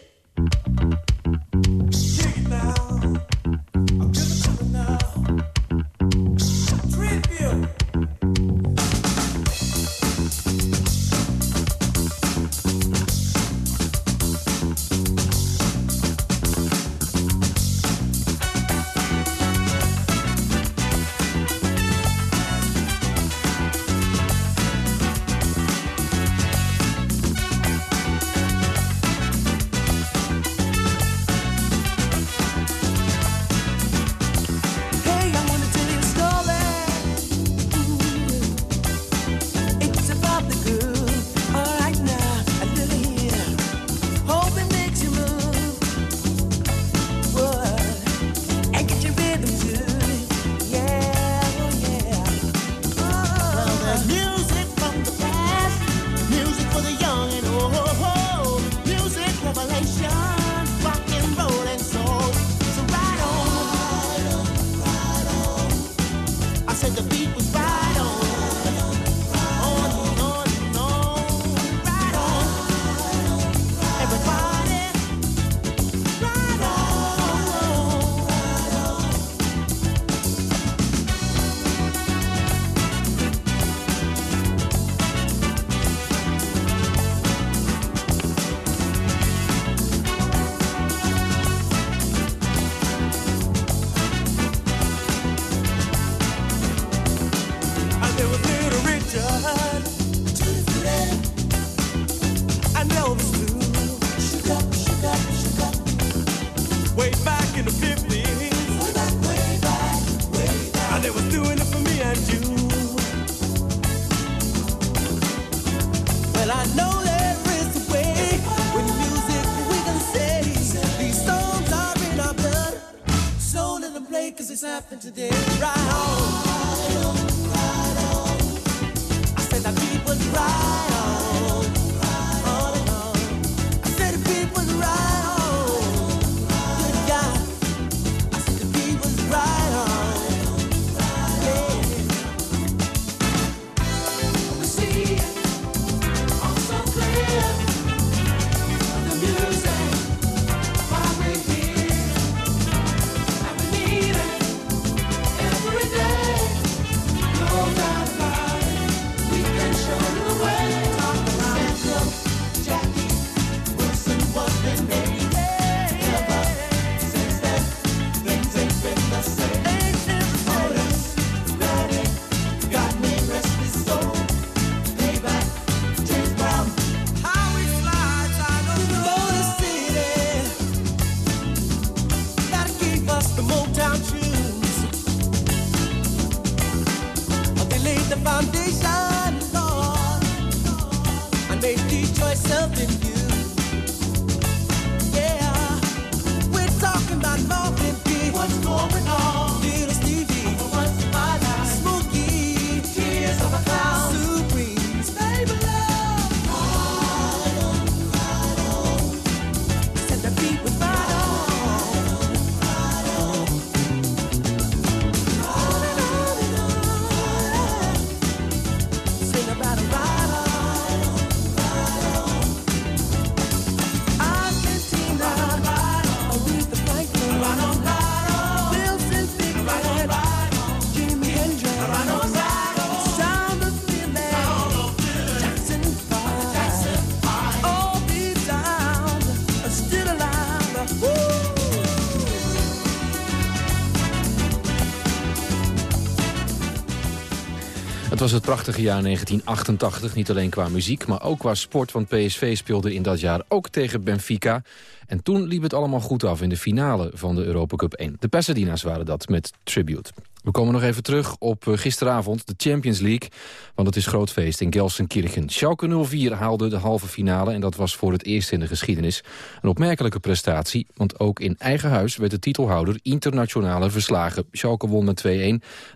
Prachtige jaar 1988, niet alleen qua muziek, maar ook qua sport. Want PSV speelde in dat jaar ook tegen Benfica. En toen liep het allemaal goed af in de finale van de Europa Cup 1. De Pasadena's waren dat, met Tribute. We komen nog even terug op eh, gisteravond, de Champions League. Want het is groot feest in Gelsenkirchen. Schalke 04 haalde de halve finale en dat was voor het eerst in de geschiedenis. Een opmerkelijke prestatie, want ook in eigen huis werd de titelhouder internationale verslagen. Schalke won met 2-1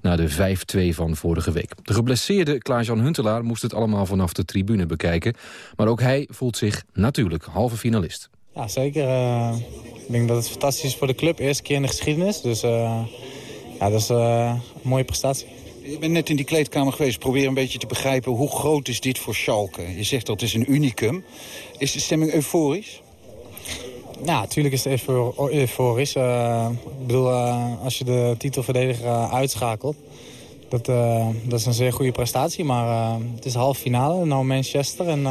na de 5-2 van vorige week. De geblesseerde Klaas-Jan Huntelaar moest het allemaal vanaf de tribune bekijken. Maar ook hij voelt zich natuurlijk halve finalist.
Ja, zeker. Eh, ik denk dat het fantastisch is voor de club. Eerste keer in de geschiedenis. Dus eh, ja, dat is eh, een mooie prestatie.
Je bent net in die kleedkamer geweest. Probeer een beetje te begrijpen hoe groot is dit voor Schalke. Je zegt dat is een unicum. Is de stemming euforisch?
Ja, natuurlijk is het eufor- euforisch. Eh, ik bedoel, eh, als je de titelverdediger uitschakelt... Dat, dat is een zeer goede prestatie. Maar het is halve finale, nou Manchester. En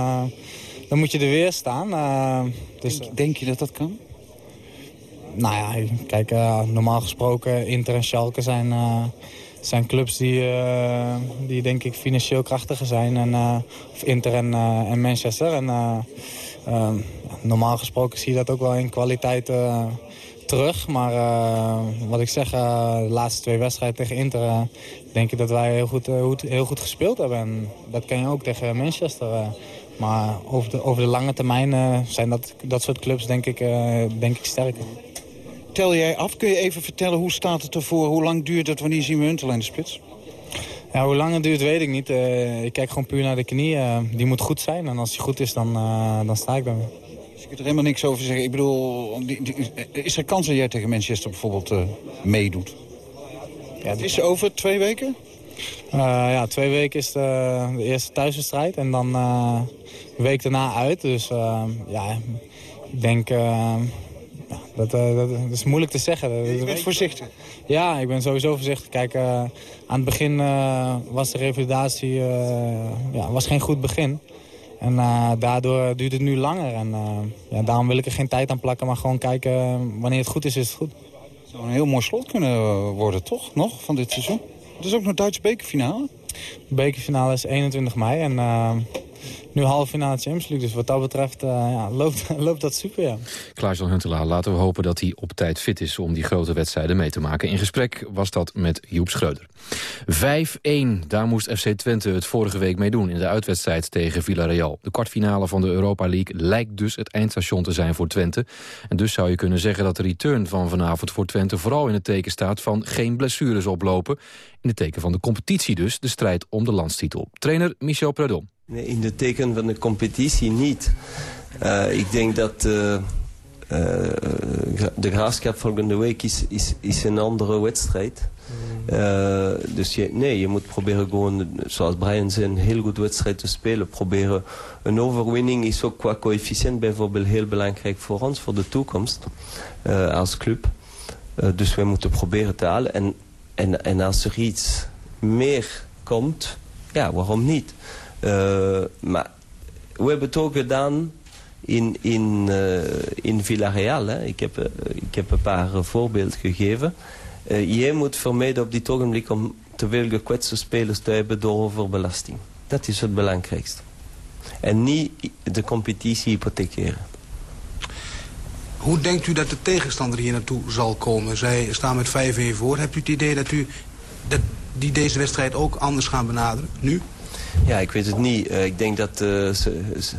dan moet je er weer staan. Dus,
denk, denk je dat dat kan?
Nou ja, kijk, eh, normaal gesproken Inter en Schalke zijn, eh, zijn clubs die, eh, die denk ik financieel krachtiger zijn. En, of Inter en, Manchester. En, normaal gesproken zie je dat ook wel in kwaliteit terug. Maar wat ik zeg, de laatste twee wedstrijden tegen Inter... denk ik dat wij heel goed, heel goed gespeeld hebben. En dat kan je ook tegen Manchester. maar over de, over de lange termijn zijn dat, dat soort clubs denk ik, denk ik sterker.
Tel jij af? Kun je even vertellen hoe staat het ervoor? Hoe lang duurt het? Wanneer zien we Huntelaar in de spits?
Ja, hoe lang het duurt weet ik niet. Eh, ik kijk gewoon puur naar de knie. Eh, die moet goed zijn. En als die goed is, dan, eh, dan sta ik bij me.
Dus je kunt er helemaal niks over zeggen. Ik bedoel, die, die- is er kans dat jij tegen Manchester bijvoorbeeld meedoet?
Ja,
Het is over twee weken?
Ja, twee weken is de, de eerste thuiswedstrijd. En dan een week daarna uit. Dus ja, ik denk... eh, dat, dat, dat is moeilijk te zeggen. Dat-
Je bent voorzichtig.
Ja, ik ben sowieso voorzichtig. Kijk, eh, aan het begin eh, was de revalidatie ja, was geen goed begin. En daardoor duurt het nu langer. En ja, daarom wil ik er geen tijd aan plakken, maar gewoon kijken wanneer het goed is, is het goed.
Het zou een heel mooi slot kunnen worden, toch? Nog, van dit seizoen? Het is ook nog Duits bekerfinale.
De bekerfinale is 21 mei en nu halve finale Champions League. Dus wat dat betreft uh, ja, loopt, loopt dat super, ja.
Klaas-Jan Huntelaar, laten we hopen dat hij op tijd fit is... om die grote wedstrijden mee te maken. In gesprek was dat met Joep Schreuder. 5-1, daar moest FC Twente het vorige week mee doen... in de uitwedstrijd tegen Villarreal. De kwartfinale van de Europa League lijkt dus het eindstation te zijn voor Twente. En dus zou je kunnen zeggen dat de return van vanavond voor Twente... vooral in het teken staat van geen blessures oplopen. In het teken van de competitie dus, de strijd om de landstitel. Trainer Michel Predom.
Nee, in het teken van de competitie niet. Uh, ik denk dat uh, uh, de graafschap volgende week is, is, is een andere wedstrijd. dus je, nee, je moet proberen gewoon, zoals Brian zei, een heel goed wedstrijd te spelen. Proberen een overwinning is ook qua coëfficiënt bijvoorbeeld heel belangrijk voor ons, voor de toekomst als club. dus wij moeten proberen te halen. En, en, en als er iets meer komt, ja, waarom niet? Uh, maar we hebben het ook gedaan in, in, uh, in Villarreal. Hè. Ik, heb, uh, ik heb een paar voorbeelden gegeven. jij moet vermijden op dit ogenblik om te veel gekwetste spelers te hebben door overbelasting. Dat is het belangrijkste. En niet de competitie hypothekeren.
Hoe denkt u dat de tegenstander hier naartoe zal komen? Zij staan met 5-1 voor. Hebt u het idee dat u dat die deze wedstrijd ook anders gaan benaderen? Nu?
Ja, ik weet het niet. Uh, ik denk dat uh,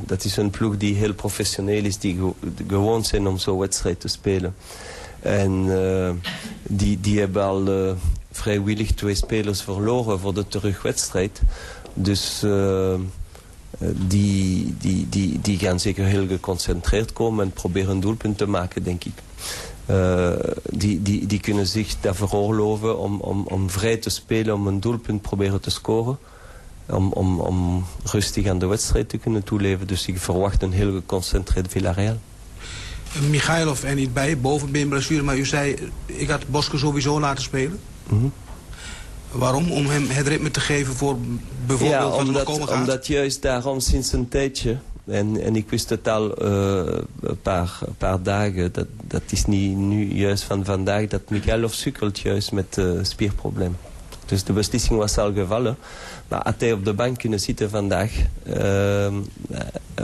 dat is een ploeg die heel professioneel is, die ge gewoon zijn om zo'n wedstrijd te spelen. En uh, die, die hebben al vrijwillig twee spelers verloren voor de terugwedstrijd. Dus die, die, die, die gaan zeker heel geconcentreerd komen en proberen een doelpunt te maken, denk ik. die, die, die kunnen zich daar veroorloven om, om, om vrij te spelen, om een doelpunt proberen te scoren om, om, om rustig aan de wedstrijd te kunnen toeleven. Dus ik verwacht een heel geconcentreerd Villarreal.
Michailov er niet bij, boven blessure, maar u zei... ik had Boske sowieso laten spelen.
Mm -hmm.
Waarom? Om hem het ritme te geven voor bijvoorbeeld
ja,
wat er
omdat,
nog komen gaat?
omdat juist daarom sinds een tijdje... En, en ik wist het al uh, een paar, paar dagen. Dat, dat is niet nu juist van vandaag dat Michailov sukkelt juist met uh, spierprobleem. Dus de beslissing was al gevallen. Maar had hij op de bank kunnen zitten vandaag uh,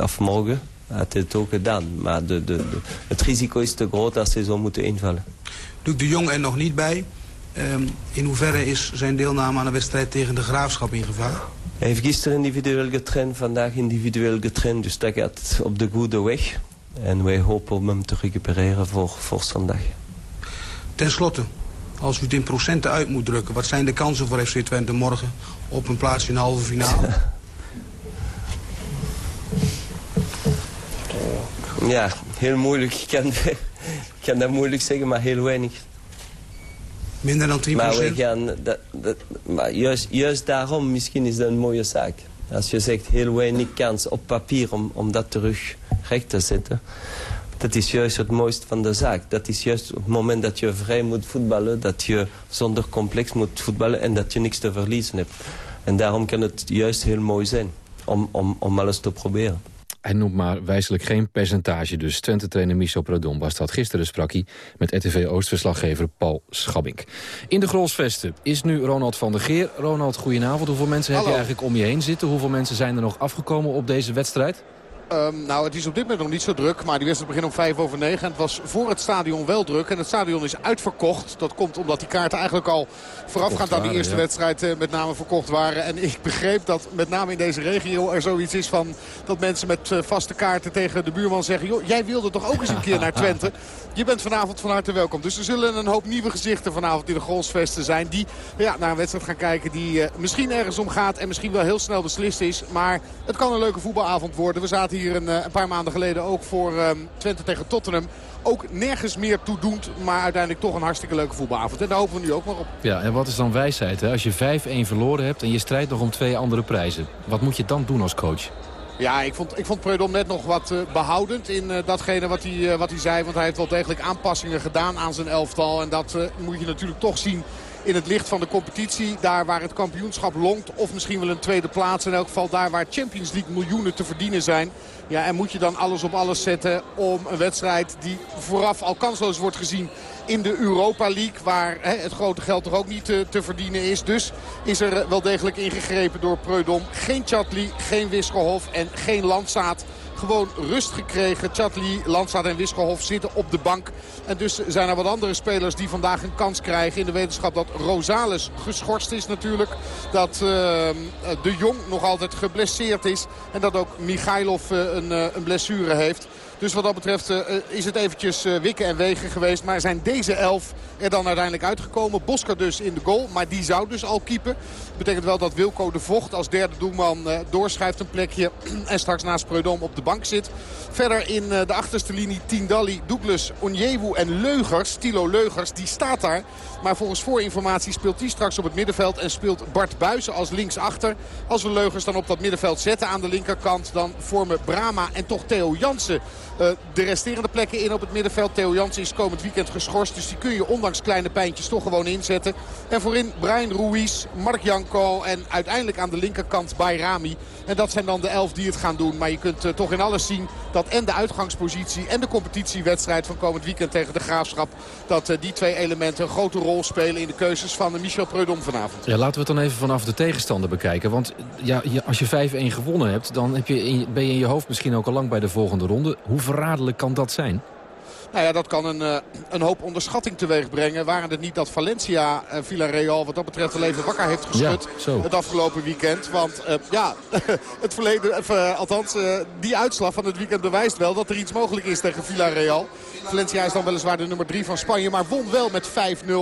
of morgen, had hij het ook gedaan. Maar de, de, de, het risico is te groot als hij zou moeten invallen.
Luc de Jong er nog niet bij. Um, in hoeverre is zijn deelname aan de wedstrijd tegen de Graafschap in gevaar?
Hij heeft gisteren individueel getraind, vandaag individueel getraind. Dus dat gaat op de goede weg. En wij hopen om hem te recupereren voor, voor zondag.
Ten slotte, als u het in procenten uit moet drukken... wat zijn de kansen voor FC Twente morgen op een plaatsje in de halve finale?
Ja, heel moeilijk. Ik kan, ik kan dat moeilijk zeggen, maar heel weinig.
Minder dan 10
Maar, we gaan, dat, dat, maar juist, juist daarom misschien is dat een mooie zaak. Als je zegt heel weinig kans op papier om, om dat terug recht te zetten. Dat is juist het mooiste van de zaak. Dat is juist het moment dat je vrij moet voetballen. Dat je zonder complex moet voetballen en dat je niks te verliezen hebt. En daarom kan het juist heel mooi zijn om, om, om alles te proberen.
Hij noemt maar wijselijk geen percentage dus. Twente-trainer Michel Prodom was dat. Gisteren sprak hij met RTV Oost-verslaggever Paul Schabbink. In de Grolsvesten is nu Ronald van der Geer. Ronald, goedenavond. Hoeveel mensen
Hallo.
heb je eigenlijk om je heen zitten? Hoeveel mensen zijn er nog afgekomen op deze wedstrijd?
Um, nou, het is op dit moment nog niet zo druk. Maar die wedstrijd begint om 5 over 9. En het was voor het stadion wel druk. En het stadion is uitverkocht. Dat komt omdat die kaarten eigenlijk al voorafgaand aan die eerste
ja.
wedstrijd uh, met name verkocht waren. En ik begreep dat met name in deze regio er zoiets is van... dat mensen met uh, vaste kaarten tegen de buurman zeggen... joh, jij wilde toch ook eens een keer naar Twente? Je bent vanavond van harte welkom. Dus er zullen een hoop nieuwe gezichten vanavond in de Golsvesten zijn... die ja, naar een wedstrijd gaan kijken die uh, misschien ergens om gaat... en misschien wel heel snel beslist is. Maar het kan een leuke voetbalavond worden. We zaten hier een, een paar maanden geleden ook voor um, Twente tegen Tottenham. Ook nergens meer toedoend, maar uiteindelijk toch een hartstikke leuke voetbalavond. En daar hopen we nu ook maar op.
Ja, en wat is dan wijsheid? Hè? Als je 5-1 verloren hebt en je strijdt nog om twee andere prijzen. Wat moet je dan doen als coach?
Ja, ik vond, ik vond Preudom net nog wat uh, behoudend in uh, datgene wat hij, wat hij zei. Want hij heeft wel degelijk aanpassingen gedaan aan zijn elftal. En dat moet je natuurlijk toch zien in het licht van de competitie. Daar waar het kampioenschap longt of misschien wel een tweede plaats. In elk geval daar waar Champions League miljoenen te verdienen zijn. Ja, en moet je dan alles op alles zetten om een wedstrijd die vooraf al kansloos wordt gezien in de Europa League. Waar hè, het grote geld toch ook niet te, te, verdienen is. Dus is er wel degelijk ingegrepen door Preudom. Geen Chatli, geen Wiskerhof en geen Landsaat gewoon rust gekregen. Chatli, Landsaat en Wiskerhof zitten op de bank. En dus zijn er wat andere spelers die vandaag een kans krijgen. In de wetenschap dat Rosales geschorst is natuurlijk. Dat uh, de Jong nog altijd geblesseerd is. En dat ook Michailov uh, een, uh, een blessure heeft. Dus wat dat betreft uh, is het eventjes uh, wikken en wegen geweest. Maar zijn deze elf er dan uiteindelijk uitgekomen. Bosker dus in de goal, maar die zou dus al keepen. Betekent wel dat Wilco de Vocht als derde doelman doorschuift een plekje. en straks naast Preudom op de bank zit. Verder in de achterste linie Tindalli, Douglas, Onyewu en Leugers. Tilo Leugers, die staat daar. Maar volgens voorinformatie speelt hij straks op het middenveld. En speelt Bart Buizen als linksachter. Als we Leugers dan op dat middenveld zetten aan de linkerkant. Dan vormen Brama en toch Theo Jansen de resterende plekken in op het middenveld. Theo Jansen is komend weekend geschorst. Dus die kun je ondanks kleine pijntjes toch gewoon inzetten. En voorin Brian Ruiz, Mark Janko en uiteindelijk aan de linkerkant Bayrami. En dat zijn dan de elf die het gaan doen. Maar je kunt uh, toch in alles zien dat en de uitgangspositie en de competitiewedstrijd van komend weekend tegen de Graafschap. Dat uh, die twee elementen een grote rol spelen in de keuzes van Michel Preudom vanavond.
Ja, laten we het dan even vanaf de tegenstander bekijken. Want ja, als je 5-1 gewonnen hebt, dan heb je in, ben je in je hoofd misschien ook al lang bij de volgende ronde. Verraderlijk kan dat zijn?
Nou ja, dat kan een, uh, een hoop onderschatting teweeg brengen. Waren het niet dat Valencia uh, Villarreal wat dat betreft wel even wakker heeft geschud
ja,
het afgelopen weekend. Want uh, ja, het verleden, althans die uitslag van het weekend bewijst wel dat er iets mogelijk is tegen Villarreal. Valencia is dan weliswaar de nummer 3 van Spanje. Maar won wel met 5-0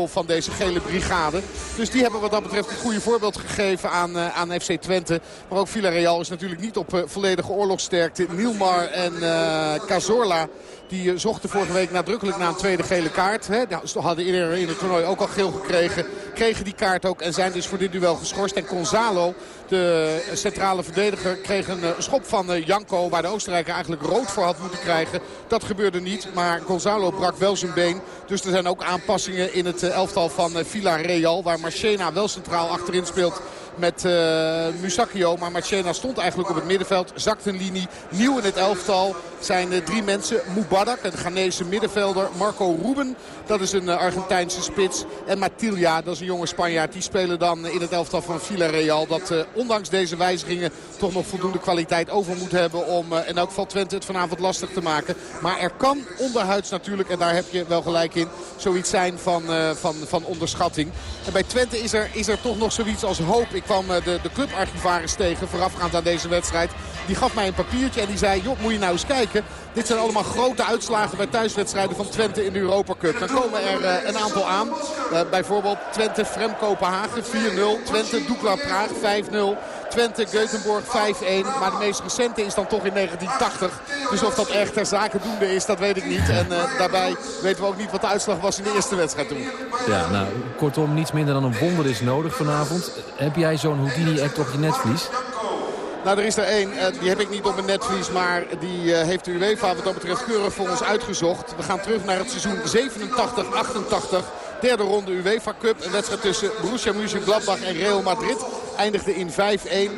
van deze gele brigade. Dus die hebben wat dat betreft een goede voorbeeld gegeven aan, uh, aan FC Twente. Maar ook Villarreal is natuurlijk niet op uh, volledige oorlogsterkte. Nielmar en uh, Cazorla die zochten vorige week nadrukkelijk naar een tweede gele kaart. Nou, ze hadden eerder in het toernooi ook al geel gekregen. Kregen die kaart ook en zijn dus voor dit duel geschorst. En Gonzalo, de centrale verdediger, kreeg een schop van Janko. Waar de Oostenrijker eigenlijk rood voor had moeten krijgen. Dat gebeurde niet, maar Gonzalo brak wel zijn been. Dus er zijn ook aanpassingen in het elftal van Villarreal. Waar Marchena wel centraal achterin speelt met uh, Musakio. Maar Marchena stond eigenlijk op het middenveld. Zakt een linie. Nieuw in het elftal zijn uh, drie mensen. Mubarak, een Ghanese middenvelder. Marco Ruben, dat is een uh, Argentijnse spits. En Matilja, dat is een jonge Spanjaard. Die spelen dan in het elftal van Villarreal. Dat ondanks deze wijzigingen toch nog voldoende kwaliteit over moet hebben. Om in elk geval Twente het vanavond lastig te maken. Maar er kan onderhuids natuurlijk, en daar heb je wel gelijk in, zoiets zijn van, van, van onderschatting. En bij Twente is er, is er toch nog zoiets als hoop. Ik kwam de, de clubarchivaris tegen voorafgaand aan deze wedstrijd. Die gaf mij een papiertje en die zei, joh, moet je nou eens kijken. Dit zijn allemaal grote uitslagen bij thuiswedstrijden van Twente in de Europa Cup. Dan komen er uh, een aantal aan. Uh, bijvoorbeeld Twente Frem Kopenhagen 4-0. Twente Dukla Praag 5-0. Twente Göteborg 5-1. Maar de meest recente is dan toch in 1980. Dus of dat echt ter zake doende is, dat weet ik niet. En uh, daarbij weten we ook niet wat de uitslag was in de eerste wedstrijd toen.
Ja, nou, kortom, niets minder dan een wonder is nodig vanavond. Heb jij zo'n Houdini-act op je netvlies?
Nou, er is er één. Uh, die heb ik niet op mijn netvlies. Maar die uh, heeft de UEFA wat dat betreft keurig voor ons uitgezocht. We gaan terug naar het seizoen 87-88. Derde ronde UEFA Cup. Een wedstrijd tussen Borussia Mönchengladbach en Real Madrid. Eindigde in 5-1.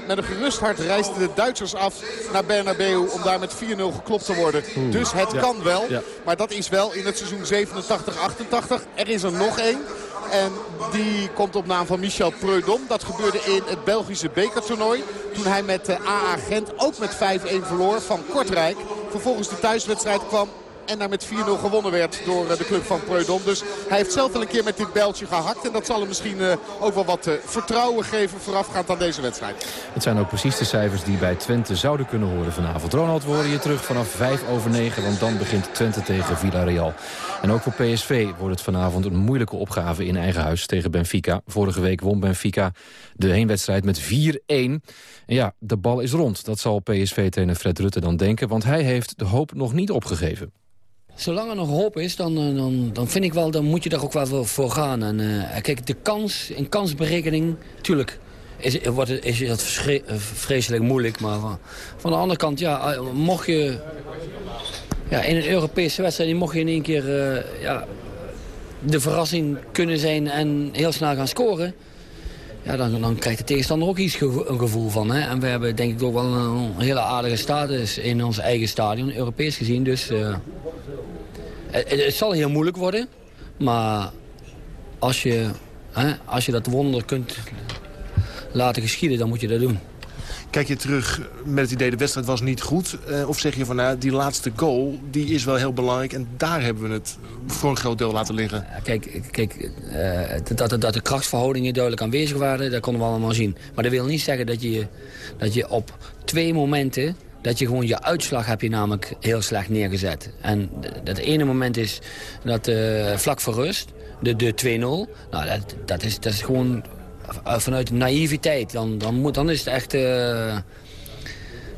Met een gerust hart reisden de Duitsers af naar Bernabeu. Om daar met 4-0 geklopt te worden. Oeh, dus het ja, kan wel. Ja. Maar dat is wel in het seizoen 87-88. Er is er nog één. En die komt op naam van Michel Preudom. Dat gebeurde in het Belgische bekertoernooi. Toen hij met uh, AA Gent ook met 5-1 verloor van Kortrijk. Vervolgens de thuiswedstrijd kwam en daar met 4-0 gewonnen werd door de club van Preudom. Dus hij heeft zelf wel een keer met dit bijltje gehakt. En dat zal hem misschien uh, ook wel wat uh, vertrouwen geven voorafgaand aan deze wedstrijd.
Het zijn ook precies de cijfers die bij Twente zouden kunnen horen vanavond. Ronald, we horen je terug vanaf 5 over 9. Want dan begint Twente tegen Villarreal. En ook voor PSV wordt het vanavond een moeilijke opgave in eigen huis tegen Benfica. Vorige week won Benfica de heenwedstrijd met 4-1. En ja, de bal is rond. Dat zal PSV-trainer Fred Rutte dan denken. Want hij heeft de hoop nog niet opgegeven.
Zolang er nog hoop is, dan, dan, dan vind ik wel, dan moet je daar ook wel voor gaan. En uh, kijk, de kans, een kansberekening, tuurlijk is, wordt is dat vreselijk moeilijk. Maar van, van de andere kant, ja, mocht je ja, in een Europese wedstrijd, mocht je in één keer ja, de verrassing kunnen zijn en heel snel gaan scoren... Ja, dan, dan krijgt de tegenstander ook iets een gevoel van. Hè? En we hebben denk ik ook wel een hele aardige status in ons eigen stadion, Europees gezien. Dus eh, het, het zal heel moeilijk worden. Maar als je, hè, als je dat wonder kunt laten geschieden, dan moet je dat doen.
Kijk je terug met het idee de wedstrijd was niet goed? eh, of zeg je van nou, die laatste goal die is wel heel belangrijk... en daar hebben we het voor een groot deel laten liggen?
Kijk, kijk eh, dat, dat, dat de krachtsverhoudingen duidelijk aanwezig waren, dat konden we allemaal zien. Maar dat wil niet zeggen dat je, dat je op twee momenten... dat je gewoon je uitslag heb je namelijk heel slecht neergezet. En dat ene moment is dat eh, vlak voor rust, de, de 2-0. Nou, dat, dat, is, dat is gewoon eh, vanuit naïviteit. Dan, dan, moet, dan is het echt... eh,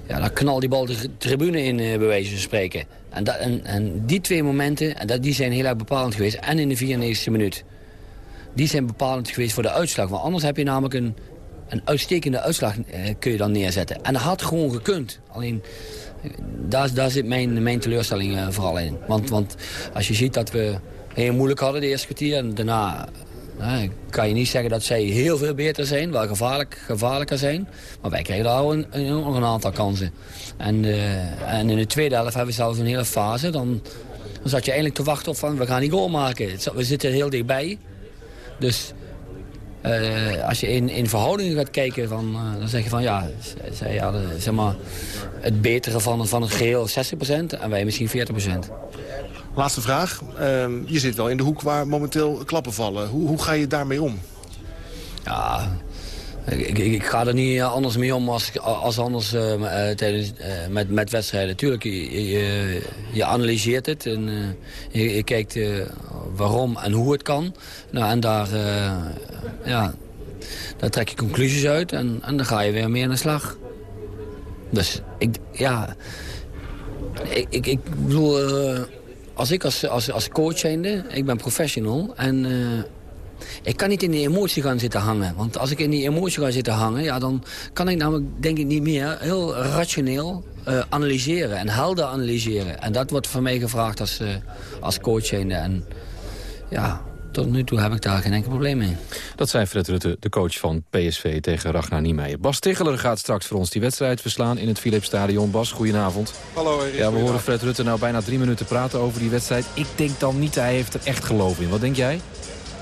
ja, dan knal die bal de tribune in, eh, bij wijze van spreken. En, dat, en, en die twee momenten, en dat, die zijn heel erg bepalend geweest. En in de 94e minuut. Die zijn bepalend geweest voor de uitslag. Want anders heb je namelijk een, een uitstekende uitslag eh, kun je dan neerzetten. En dat had gewoon gekund. Alleen, eh, daar, daar zit mijn, mijn teleurstelling eh, vooral in. Want, want als je ziet dat we heel moeilijk hadden de eerste kwartier... en daarna kan je niet zeggen dat zij heel veel beter zijn. Wel gevaarlijk, gevaarlijker zijn. Maar wij kregen daar ook een, een, nog een aantal kansen. En, en in de tweede helft hebben we zelfs een hele fase. Dan, dan zat je eigenlijk te wachten op van we gaan die goal maken. We zitten heel dichtbij. Dus eh, als je in, in verhoudingen gaat kijken, van, eh, dan zeg je van ja, zij hadden zeg maar, het betere van, van het geheel 60% en wij misschien 40%.
Laatste vraag. Ehm, je zit wel in de hoek waar momenteel klappen vallen. Hoe, hoe ga je daarmee om?
Ja, ik, ik, ga er niet eh, anders mee om als, als anders eh, eh, tijdens, met, met wedstrijden. Tuurlijk, je, je, analyseert het en je, kijkt waarom en hoe het kan. Nou, en daar, ja, daar trek je conclusies uit en, en dan ga je weer meer aan de slag. Dus ik, ja, ik, ik, ik bedoel, als ik als, als, als coach zijnde, ik ben professional en... ik kan niet in die emotie gaan zitten hangen. Want als ik in die emotie ga zitten hangen... Ja, dan kan ik namelijk, denk ik, niet meer heel rationeel eh, analyseren. En helder analyseren. En dat wordt van mij gevraagd als, eh, als coach. En ja, tot nu toe heb ik daar geen enkel probleem mee.
Dat zei Fred Rutte, de coach van PSV tegen Ragnar Niemeyer. Bas Tegeler gaat straks voor ons die wedstrijd verslaan in het Philipsstadion. Bas, goedenavond.
Hallo Erik.
Ja, we horen Fred Rutte nou bijna drie minuten praten over die wedstrijd. Ik denk dan niet, hij heeft er echt geloof in. Wat denk jij?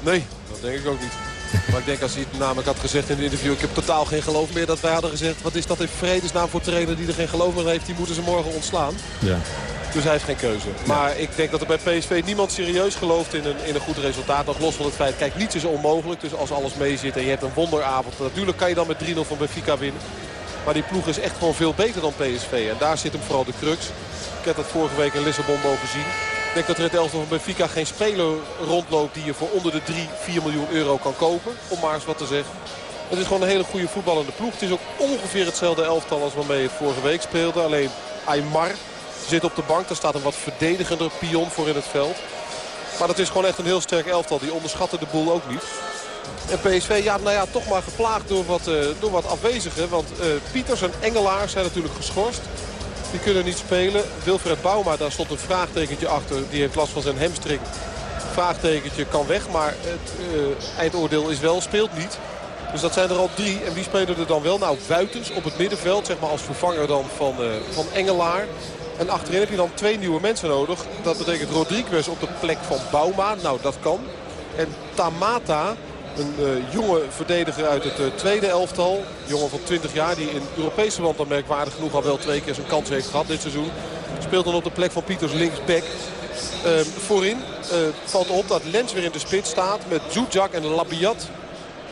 Nee, dat denk ik ook niet. Maar ik denk als hij het namelijk had gezegd in het interview... ik heb totaal geen geloof meer dat wij hadden gezegd... wat is dat in vredesnaam voor trainer die er geen geloof meer heeft... die moeten ze morgen ontslaan.
Ja.
Dus hij heeft geen keuze. Maar ik denk dat er bij PSV niemand serieus gelooft in een, in een goed resultaat. Nog los van het feit, kijk, niets is onmogelijk. Dus als alles mee zit en je hebt een wonderavond... natuurlijk kan je dan met 3-0 van Benfica winnen. Maar die ploeg is echt gewoon veel beter dan PSV. En daar zit hem vooral de crux. Ik heb dat vorige week in Lissabon mogen zien. Ik denk dat er in het elftal van Benfica geen speler rondloopt... die je voor onder de 3, 4 miljoen euro kan kopen. Om maar eens wat te zeggen. Het is gewoon een hele goede voetballende ploeg. Het is ook ongeveer hetzelfde elftal als waarmee het vorige week speelde. Alleen Aymar zit op de bank. Daar staat een wat verdedigender pion voor in het veld. Maar dat is gewoon echt een heel sterk elftal. Die onderschatten de boel ook niet. En PSV, ja, nou ja, toch maar geplaagd door wat, eh, door wat afwezigen. Want eh, Pieters en Engelaar zijn natuurlijk geschorst. Die kunnen niet spelen. Wilfred Bouma, daar stond een vraagtekentje achter. Die heeft last van zijn hamstring. Vraagtekentje kan weg, maar het eh, eindoordeel is wel, speelt niet. Dus dat zijn er al drie. En wie spelen er dan wel? Nou, Wuitens op het middenveld, zeg maar als vervanger dan van, eh, van Engelaar. En achterin heb je dan twee nieuwe mensen nodig. Dat betekent Rodriguez op de plek van Bouma. Nou, dat kan. En Tamata, een eh, jonge verdediger uit het eh, tweede elftal. Jongen van 20 jaar die in Europese land merkwaardig genoeg al wel twee keer zijn kans heeft gehad dit seizoen. Speelt dan op de plek van Pieters linksback. Ehm, voorin eh, valt op dat Lens weer in de spits staat met Zuzak en Labiat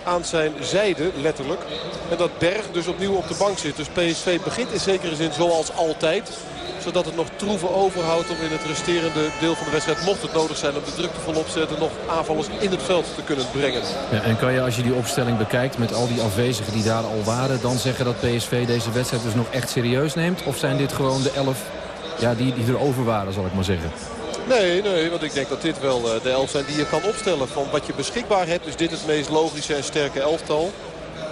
aan zijn zijde, letterlijk. En dat Berg dus opnieuw op de bank zit. Dus PSV begint in zekere zin zoals altijd. Zodat het nog troeven overhoudt om in het resterende deel van de wedstrijd... mocht het nodig zijn om de druk te volop zetten... nog aanvallers in het veld te kunnen brengen.
Ja, en kan je als je die opstelling bekijkt met al die afwezigen die daar al waren... dan zeggen dat PSV deze wedstrijd dus nog echt serieus neemt? Of zijn dit gewoon de elf ja, die, die er over waren, zal ik maar zeggen?
Nee, nee, want ik denk dat dit wel eh, de elf zijn die je kan opstellen. Van wat je beschikbaar hebt is dit het meest logische en sterke elftal.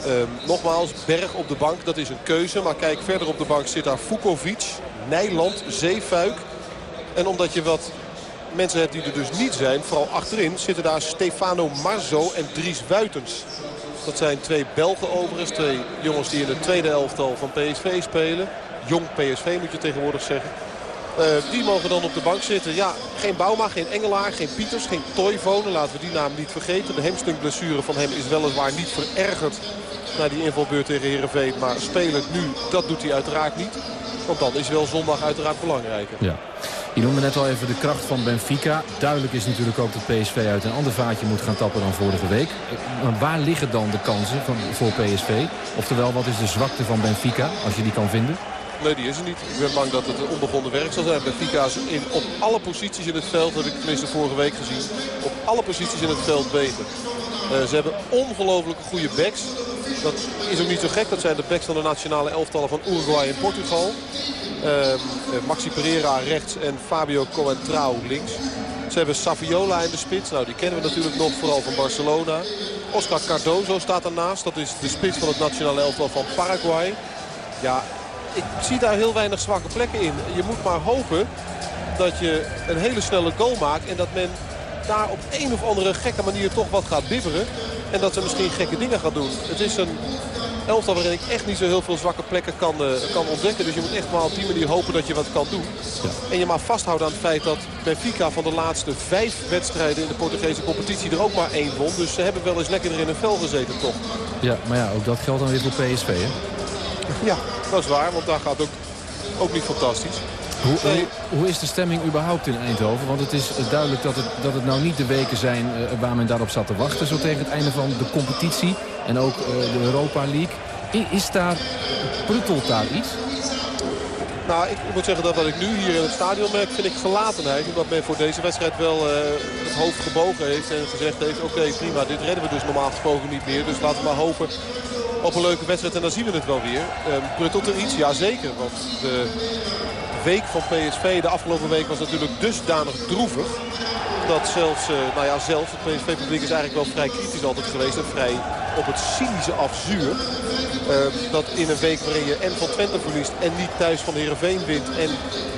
Ehm, nogmaals, Berg op de bank, dat is een keuze. Maar kijk, verder op de bank zit daar Vukovic, Nijland, Zeefuik. En omdat je wat mensen hebt die er dus niet zijn, vooral achterin, zitten daar Stefano Marzo en Dries Wuitens. Dat zijn twee Belgen overigens, twee jongens die in het tweede elftal van PSV spelen. Jong PSV moet je tegenwoordig zeggen. Eh, die mogen dan op de bank zitten. Ja, geen Bouma, geen Engelaar, geen Pieters, geen Toivonen. Laten we die naam niet vergeten. De hamstringblessure van hem is weliswaar niet verergerd na die invalbeurt tegen Heerenveen. Maar spelend nu, dat doet hij uiteraard niet. Want dan is wel zondag uiteraard belangrijker.
Ja. Je noemde net al even de kracht van Benfica. Duidelijk is natuurlijk ook dat PSV uit een ander vaatje moet gaan tappen dan vorige week. Maar waar liggen dan de kansen van, voor PSV? Oftewel, wat is de zwakte van Benfica, als je die kan vinden?
Nee, die is er niet. Ik ben bang dat het onbegonnen werk zal zijn. Benfica is in, op alle posities in het veld, heb ik tenminste vorige week gezien, op alle posities in het veld beter. Eh, ze hebben ongelooflijke goede backs. Dat is ook niet zo gek. Dat zijn de backs van de nationale elftallen van Uruguay en Portugal. Ehm, eh, Maxi Pereira rechts en Fabio Coentrao links. Ze hebben Saviola in de spits. Nou, die kennen we natuurlijk nog vooral van Barcelona. Oscar Cardozo staat ernaast. Dat is de spits van het nationale elftal van Paraguay. Ja, ik zie daar heel weinig zwakke plekken in. Je moet maar hopen dat je een hele snelle goal maakt. En dat men daar op een of andere gekke manier toch wat gaat bibberen. En dat ze misschien gekke dingen gaat doen. Het is een elftal waarin ik echt niet zo heel veel zwakke plekken kan, eh, kan ontdekken. Dus je moet echt maar op die manier hopen dat je wat kan doen. En je maar vasthouden aan het feit dat Benfica van de laatste vijf wedstrijden in de Portugese competitie er ook maar één won. Dus ze hebben wel eens lekker er in een vel gezeten toch.
Ja, maar ja, ook dat geldt dan weer voor PSV, hè?
Ja, dat is waar, want daar gaat ook, ook niet fantastisch.
Hoe, hoe, hoe is de stemming überhaupt in Eindhoven? Want het is duidelijk dat het, dat het nou niet de weken zijn eh, waar men daarop zat te wachten... zo tegen het einde van de competitie en ook eh, de Europa League. Is daar, pruttelt daar iets?
Nou, ik moet zeggen dat wat ik nu hier in het stadion merk, vind ik gelatenheid. Omdat men voor deze wedstrijd wel eh, het hoofd gebogen heeft en gezegd heeft... oké, prima, dit redden we dus normaal gesproken niet meer. Dus laten we maar hopen op een leuke wedstrijd en dan zien we het wel weer. Ehm pruttelt er iets? Jazeker, want de week van PSV de afgelopen week was natuurlijk dusdanig droevig. Dat zelfs, eh, nou ja, zelfs het PSV-publiek is eigenlijk wel vrij kritisch altijd geweest. En vrij op het cynische afzuur. Eh, dat in een week waarin je en van Twente verliest en niet thuis van Heerenveen wint. En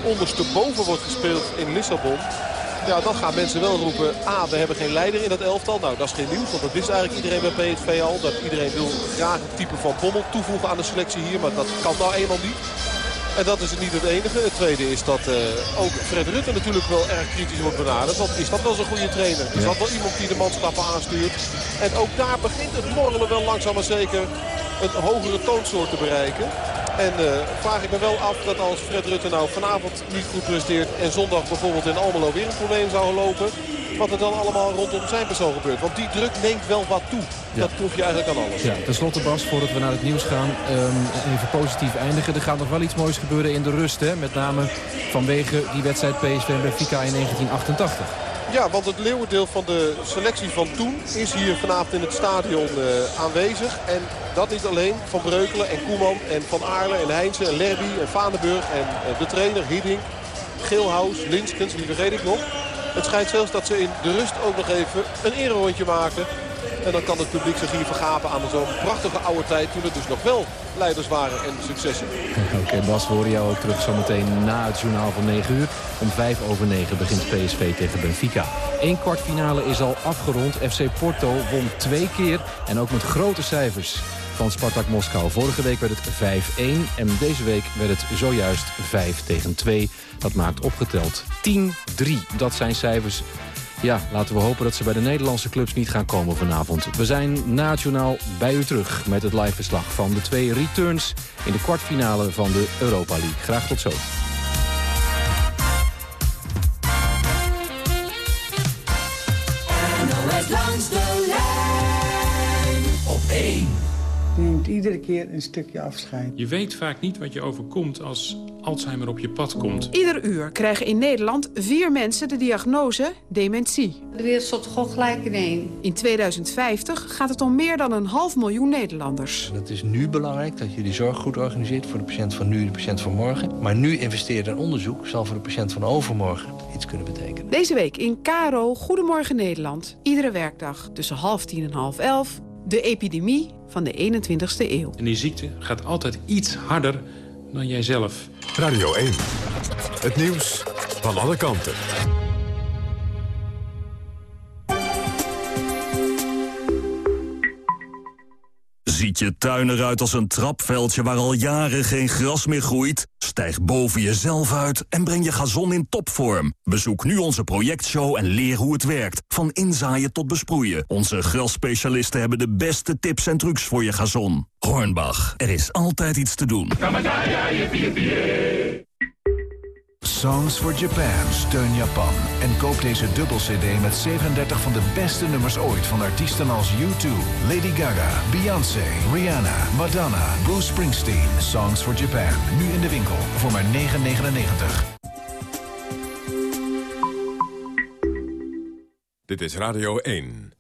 ondersteboven wordt gespeeld in Lissabon. Ja, dan gaan mensen wel roepen, A, we hebben geen leider in dat elftal. Nou, dat is geen nieuws, want dat wist eigenlijk iedereen bij PSV al. Dat iedereen wil graag een type van Bommel toevoegen aan de selectie hier. Maar dat kan nou eenmaal niet. En dat is niet het enige. Het tweede is dat eh, ook Fred Rutte natuurlijk wel erg kritisch wordt benaderd. Want is dat wel zo'n goede trainer? Is dat wel iemand die de manschappen aanstuurt? En ook daar begint het morgelen wel langzaam maar zeker een hogere toonsoort te bereiken. En eh, vraag ik me wel af dat als Fred Rutte nou vanavond niet goed presteert... en zondag bijvoorbeeld in Almelo weer een probleem zou lopen... wat er dan allemaal rondom zijn persoon gebeurt. Want die druk neemt wel wat toe. Dat proef je eigenlijk aan alles.
Ja, ten slotte Bas, voordat we naar het nieuws gaan, ehm, even positief eindigen. Er gaat nog wel iets moois gebeuren in de rust, hè? Met name vanwege die wedstrijd PSV en Benfica in 1988.
Ja, want het leeuwendeel van de selectie van toen is hier vanavond in het stadion eh, aanwezig. En dat niet alleen Van Breukelen en Koeman en Van Aarle en Heinze en Lerby en Vaandenburg en eh, de trainer Hiddink, Geelhuis, Linskens, wie vergeet ik nog. Het schijnt zelfs dat ze in de rust ook nog even een ererondje maken. En dan kan het publiek zich hier vergapen aan zo'n prachtige oude tijd toen er dus nog wel leiders waren en successen.
Oké, Bas, we horen jou ook terug zometeen na het journaal van 9 uur. Om 5 over 9 begint PSV tegen Benfica. Eén kwartfinale is al afgerond. FC Porto won twee keer en ook met grote cijfers van Spartak Moskou. Vorige week werd het 5-1 en deze week werd het zojuist 5 tegen 2. Dat maakt opgeteld 10-3. Dat zijn cijfers ja, laten we hopen dat ze bij de Nederlandse clubs niet gaan komen vanavond. We zijn nationaal bij u terug met het live verslag van de twee returns... in de kwartfinale van de Europa League. Graag tot zo.
Iedere keer een stukje afscheid.
Je weet vaak niet wat je overkomt als Alzheimer op je pad komt.
Ieder uur krijgen in Nederland vier mensen de diagnose dementie.
De wereld stort gewoon gelijk in één.
In 2050 gaat het om meer dan een half miljoen Nederlanders.
Het is nu belangrijk dat je die zorg goed organiseert voor de patiënt van nu en de patiënt van morgen. Maar nu investeren in onderzoek zal voor de patiënt van overmorgen iets kunnen betekenen.
Deze week in Caro Goedemorgen Nederland. Iedere werkdag tussen half tien en half elf. De epidemie van de 21ste eeuw.
En die ziekte gaat altijd iets harder dan jijzelf.
Radio 1. Het nieuws van alle kanten.
Ziet je tuin eruit als een trapveldje waar al jaren geen gras meer groeit? Stijg boven jezelf uit en breng je gazon in topvorm. Bezoek nu onze projectshow en leer hoe het werkt. Van inzaaien tot besproeien. Onze grasspecialisten hebben de beste tips en trucs voor je gazon. Hornbach, er is altijd iets te doen.
Songs for Japan, steun Japan. En koop deze dubbel-cd met 37 van de beste nummers ooit... van artiesten als U2, Lady Gaga, Beyoncé, Rihanna, Madonna, Bruce Springsteen. Songs for Japan, nu in de winkel voor maar 9,99.
Dit is Radio 1.